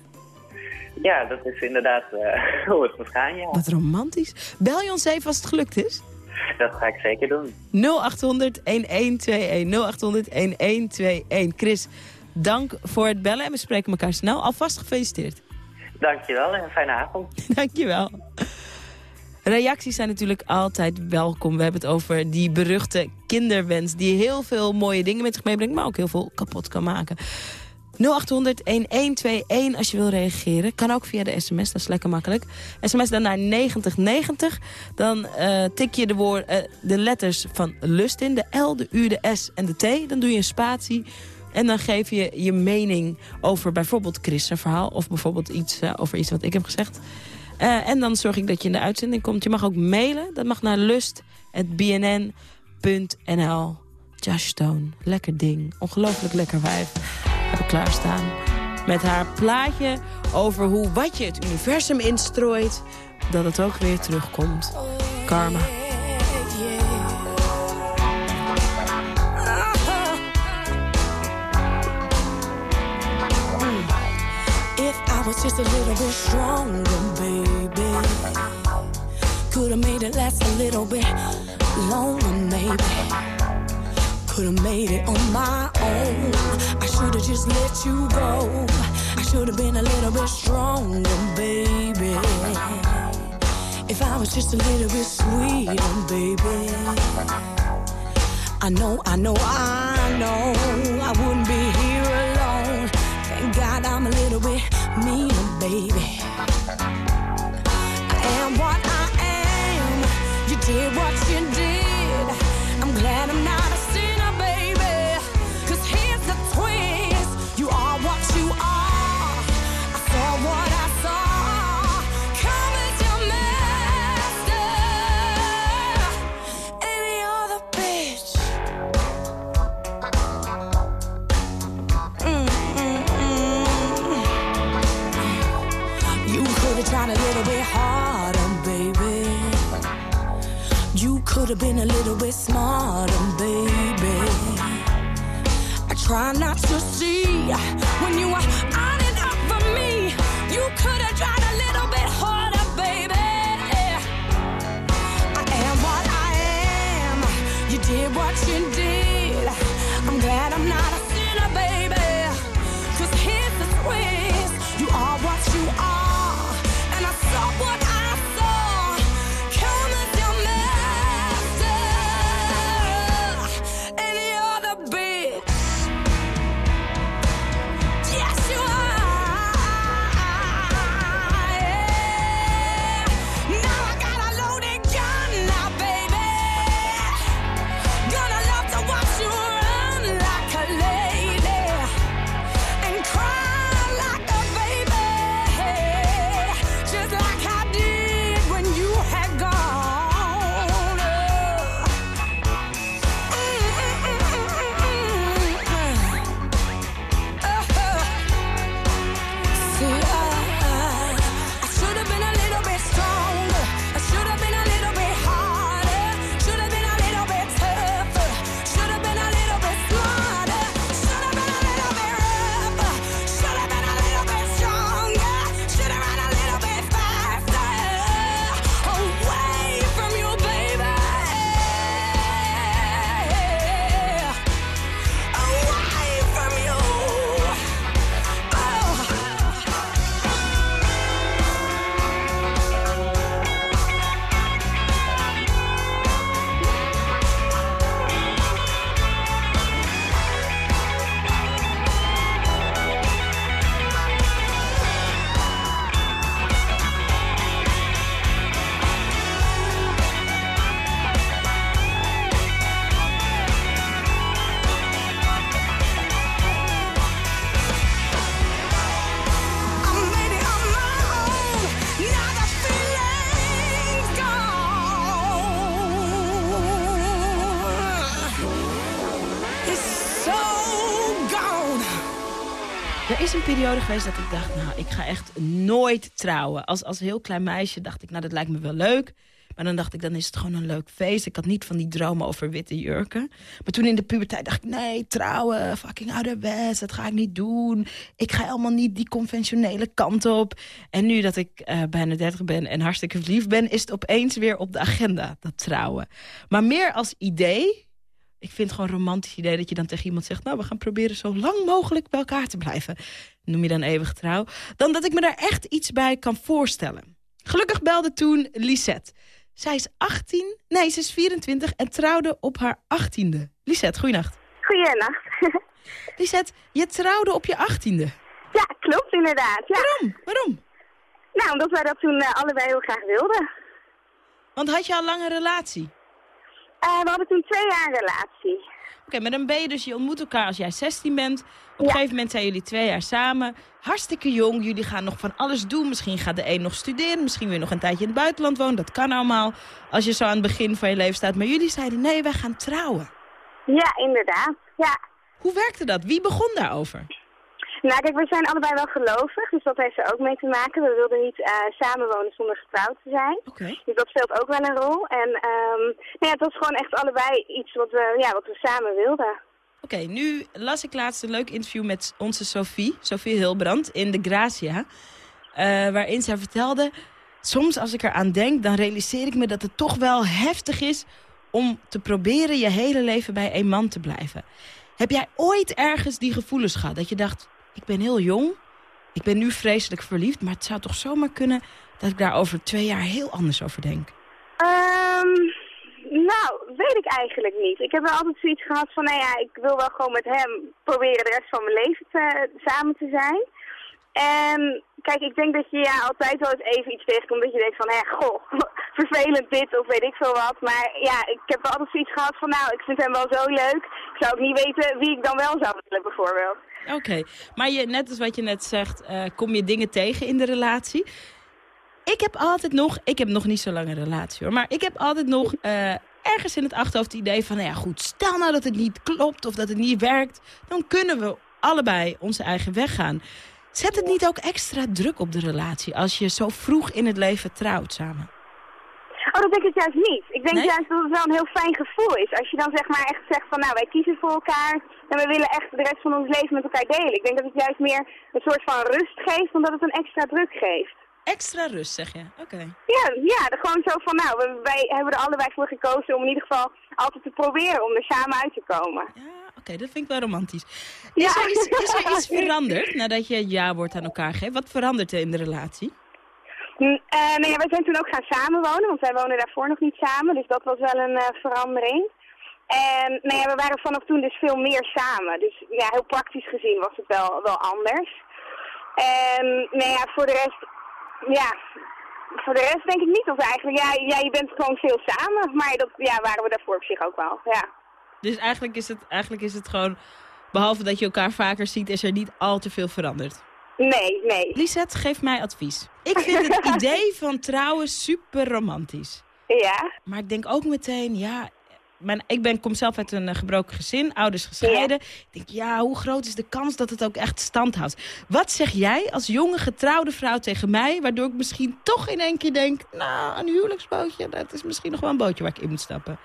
Ja, dat is inderdaad eh, hoe het moet gaan, ja. Wat romantisch. Bel je ons even als het gelukt is? Dat ga ik zeker doen. 0800 1121 0800 1121. Chris, dank voor het bellen en we spreken elkaar snel. Alvast gefeliciteerd. Dankjewel en een fijne avond. Dankjewel. Reacties zijn natuurlijk altijd welkom. We hebben het over die beruchte kinderwens... die heel veel mooie dingen met zich meebrengt... maar ook heel veel kapot kan maken. 0800-1121 als je wil reageren. Kan ook via de sms, dat is lekker makkelijk. Sms dan naar 9090. Dan eh, tik je de, woord, eh, de letters van lust in. De L, de U, de S en de T. Dan doe je een spatie. En dan geef je je mening over bijvoorbeeld Chris' verhaal... of bijvoorbeeld iets, eh, over iets wat ik heb gezegd. En dan zorg ik dat je in de uitzending komt. Je mag ook mailen. Dat mag naar lust.bnn.nl. Josh Stone, lekker ding. Ongelooflijk lekker wijf. Heb ik klaarstaan. Met haar plaatje over hoe wat je het universum instrooit... dat het ook weer terugkomt. Karma. If I was just a little bit stronger, baby, could have made it last a little bit longer, maybe. Could have made it on my own. I should have just let you go. I should have been a little bit stronger, baby. If I was just a little bit sweeter, baby. I know, I know, I know I wouldn't be here alone. Thank God I'm a little bit meaner, baby. I am what I am. You did what you did. I'm glad I'm not could have been a little bit smarter, baby. I try not to see when you are on and up for me. You could have tried a little bit harder, baby. I am what I am. You did what you did. Periode geweest dat ik dacht, nou, ik ga echt nooit trouwen. Als, als heel klein meisje dacht ik, nou, dat lijkt me wel leuk. Maar dan dacht ik, dan is het gewoon een leuk feest. Ik had niet van die dromen over witte jurken. Maar toen in de puberteit dacht ik, nee, trouwen, fucking ouderwets, dat ga ik niet doen. Ik ga helemaal niet die conventionele kant op. En nu dat ik eh, bijna 30 ben en hartstikke verliefd ben... is het opeens weer op de agenda, dat trouwen. Maar meer als idee... Ik vind het gewoon een romantisch idee dat je dan tegen iemand zegt... nou, we gaan proberen zo lang mogelijk bij elkaar te blijven. Noem je dan eeuwig trouw. Dan dat ik me daar echt iets bij kan voorstellen. Gelukkig belde toen Lisette. Zij is 18, nee, ze is 24 en trouwde op haar 18e. Lisette, goeienacht. Goeienacht. Lisette, je trouwde op je 18e. Ja, klopt inderdaad. Ja. Waarom? Waarom? Nou, omdat wij dat toen eh, allebei heel graag wilden. Want had je al lang een relatie? Eh, we hadden toen twee jaar een relatie. Oké, maar dan ben je dus, je ontmoet elkaar als jij 16 bent. Op een gegeven moment zijn jullie twee jaar samen. Hartstikke jong, jullie gaan nog van alles doen. Misschien gaat de een nog studeren, misschien weer nog een tijdje in het buitenland wonen. Dat kan allemaal, als je zo aan het begin van je leven staat. Maar jullie zeiden, nee, wij gaan trouwen. Ja, inderdaad. Ja. Hoe werkte dat? Wie begon daarover? Nou, kijk, we zijn allebei wel gelovig, dus dat heeft er ook mee te maken. We wilden niet eh, samenwonen zonder getrouwd te zijn. Dus dat speelt ook wel een rol. En ehm nou ja, het was gewoon echt allebei iets wat we, ja, wat we samen wilden. Oké, nu las ik laatst een leuk interview met onze Sophie, Sophie Hilbrand, in de Gracia. eh, waarin zij vertelde, soms als ik eraan denk, dan realiseer ik me dat het toch wel heftig is om te proberen je hele leven bij een man te blijven. Heb jij ooit ergens die gevoelens gehad? Dat je dacht, ik ben heel jong, ik ben nu vreselijk verliefd... maar het zou toch zomaar kunnen dat ik daar over twee jaar heel anders over denk? Ehm nou, weet ik eigenlijk niet. Ik heb wel altijd zoiets gehad van, nou ja, ik wil wel gewoon met hem proberen de rest van mijn leven samen te zijn. En kijk, ik denk dat je ja, altijd wel eens even iets tegenkomt dat je denkt van, hé, goh, vervelend dit of weet ik veel wat. Maar ja, ik heb wel altijd zoiets gehad van, nou, ik vind hem wel zo leuk. Ik zou ook niet weten wie ik dan wel zou willen, bijvoorbeeld. Oké, maar je, net als wat je net zegt, eh, kom je dingen tegen in de relatie. Ik heb altijd nog, ik heb nog niet zo lang een relatie hoor, maar ik heb altijd nog eh, ergens in het achterhoofd het idee van, nou ja goed, stel nou dat het niet klopt of dat het niet werkt, dan kunnen we allebei onze eigen weg gaan. Zet het niet ook extra druk op de relatie als je zo vroeg in het leven trouwt samen? Oh, dat denk ik juist niet. Ik denk juist dat het wel een heel fijn gevoel is. Als je dan zeg maar echt zegt van nou, wij kiezen voor elkaar en we willen echt de rest van ons leven met elkaar delen. Ik denk dat het juist meer een soort van rust geeft dan dat het een extra druk geeft. Extra rust, zeg je? Oké. Ja, ja, gewoon zo van nou, wij hebben er allebei voor gekozen om in ieder geval altijd te proberen om er samen uit te komen. Oké, dat vind ik wel romantisch. Is, er iets, is er iets veranderd nadat je het ja-woord aan elkaar geeft? Wat verandert er in de relatie? Eh, nou ja, wij zijn toen ook gaan samenwonen, want wij wonen daarvoor nog niet samen. Dus dat was wel een eh, verandering. En nou ja, we waren vanaf toen dus veel meer samen. Dus ja, heel praktisch gezien was het wel, wel anders. En nou ja, voor de rest, ja, voor de rest denk ik niet of eigenlijk, ja, ja, je bent gewoon veel samen. Maar dat ja, waren we daarvoor op zich ook wel, ja. Dus eigenlijk is het, eigenlijk is het gewoon, behalve dat je elkaar vaker ziet, is er niet al te veel veranderd. Nee, nee. Lisette, geef mij advies. Ik vind het idee van trouwen super romantisch. Ja. Maar ik denk ook meteen, ja... Mijn, ik ben, kom zelf uit een eh, gebroken gezin, ouders gescheiden. Ik denk, ja, hoe groot is de kans dat het ook echt stand houdt? Wat zeg jij als jonge getrouwde vrouw tegen mij... waardoor ik misschien toch in één keer denk... nou, een huwelijksbootje, dat is misschien nog wel een bootje waar ik in moet stappen.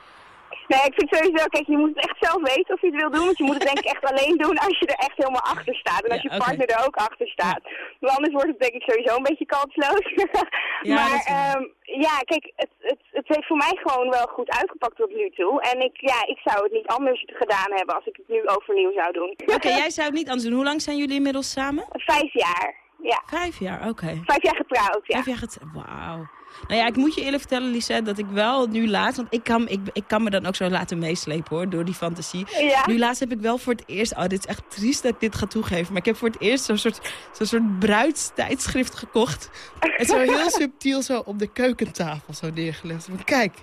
Nee, ik vind sowieso, kijk, je moet het echt zelf weten of je het wil doen. Want je moet het denk ik echt alleen doen als je er echt helemaal achter staat. En als Ja, je partner er ook achter staat. Want anders wordt het denk ik sowieso een beetje kansloos. Ja, maar ehm, ja, kijk, het, het, het heeft voor mij gewoon wel goed uitgepakt tot nu toe. En ik, ja, ik zou het niet anders gedaan hebben als ik het nu overnieuw zou doen. Oké, jij zou het niet anders doen. Hoe lang zijn jullie inmiddels samen? Vijf jaar, ja. Vijf jaar, oké. Vijf jaar getrouwd, ja. Vijf jaar getrouwd, wauw. Nou ja, ik moet je eerlijk vertellen, Lisette, dat ik wel nu laatst... want ik kan, ik, ik kan me dan ook zo laten meeslepen, hoor, door die fantasie. Ja. Nu laatst heb ik wel voor het eerst... Oh, dit is echt triest dat ik dit ga toegeven... maar ik heb voor het eerst zo'n soort, zo'n soort bruidstijdschrift gekocht. En zo heel subtiel zo op de keukentafel zo neergelegd. Want kijk,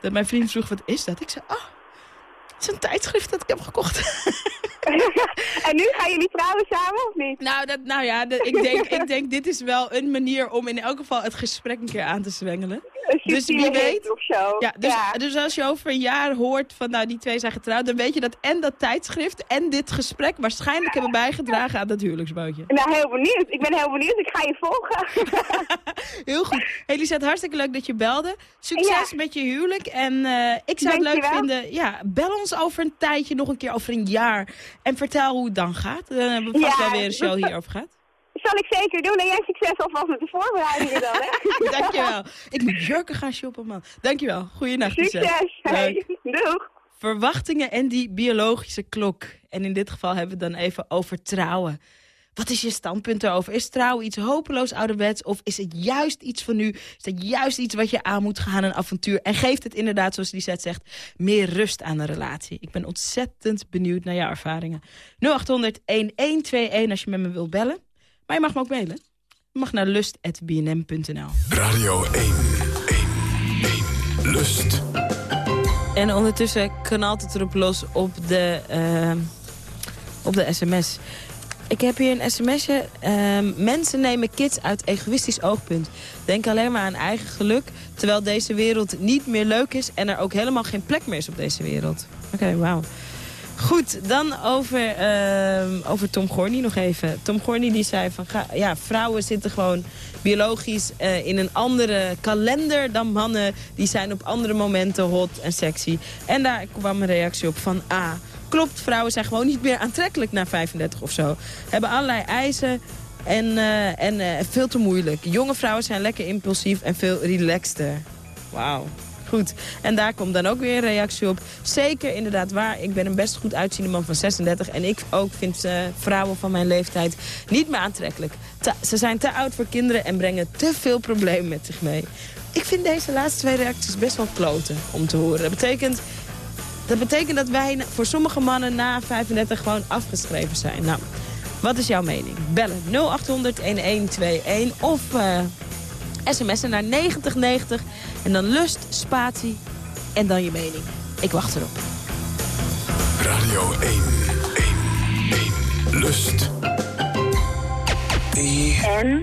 dat mijn vriend vroeg, wat is dat? Ik zei, oh, het is een tijdschrift dat ik heb gekocht. en nu gaan jullie trouwen samen of niet? Nou, dat, nou ja, ik, denk, ik denk dit is wel een manier om in elk geval het gesprek een keer aan te zwengelen. Dus wie weet. hint of zo. Ja, dus, Ja. dus als je over een jaar hoort van nou die twee zijn getrouwd, dan weet je dat en dat tijdschrift en dit gesprek waarschijnlijk hebben bijgedragen aan dat huwelijksbootje. Nou, heel benieuwd. Ik ben heel benieuwd. Ik ga je volgen. Heel goed. Lisette, hartstikke leuk dat je belde. Succes met je huwelijk. En eh, ik zou het leuk vinden, ja, bel ons over een tijdje, nog een keer over een jaar. En vertel hoe het dan gaat. Dan hebben we vast Ja, wel weer een show hierover gehad. Zal ik zeker doen. En jij succes alvast met de voorbereidingen dan, hè? Dankjewel. Ik moet jurken gaan shoppen, man. Dankjewel. Goeienacht. Succes. Hey, doeg. Verwachtingen en die biologische klok. En in dit geval hebben we het dan even over trouwen. Wat is je standpunt erover? Is trouwen iets hopeloos ouderwets? Of is het juist iets van nu? Is dat juist iets wat je aan moet gaan, een avontuur? En geeft het inderdaad, zoals Lisette zegt, meer rust aan een relatie? Ik ben ontzettend benieuwd naar jouw ervaringen. 0800-1121 als je met me wilt bellen. Maar je mag me ook mailen. Je mag naar lust.bnm.nl. Radio 1, 1, 1, Lust. En ondertussen knalt het erop los op de, eh, op de sms. Ik heb hier een sms'je. Ehm, mensen nemen kids uit egoïstisch oogpunt. Denk alleen maar aan eigen geluk. Terwijl deze wereld niet meer leuk is en er ook helemaal geen plek meer is op deze wereld. Oké, wauw. Goed, dan over, ehm, over Tom Gorny nog even. Tom Gorny die zei van, ja, vrouwen zitten gewoon biologisch eh, in een andere kalender dan mannen. Die zijn op andere momenten hot en sexy. En daar kwam een reactie op van, ah, klopt, vrouwen zijn gewoon niet meer aantrekkelijk na 35 of zo. Hebben allerlei eisen en, eh, en eh, veel te moeilijk. Jonge vrouwen zijn lekker impulsief en veel relaxter. Wauw. Goed. En daar komt dan ook weer een reactie op. Zeker inderdaad waar. Ik ben een best goed uitziende man van 36. En ik ook vind eh, vrouwen van mijn leeftijd niet meer aantrekkelijk. Ze zijn te oud voor kinderen en brengen te veel problemen met zich mee. Ik vind deze laatste twee reacties best wel kloten om te horen. Dat betekent, dat betekent dat wij voor sommige mannen na 35 gewoon afgeschreven zijn. Nou, wat is jouw mening? Bellen 0800 1121 of eh, sms'en naar 9090 en dan lust, spatie en dan je mening. Ik wacht erop. Radio 1, 1, 1. Lust. En?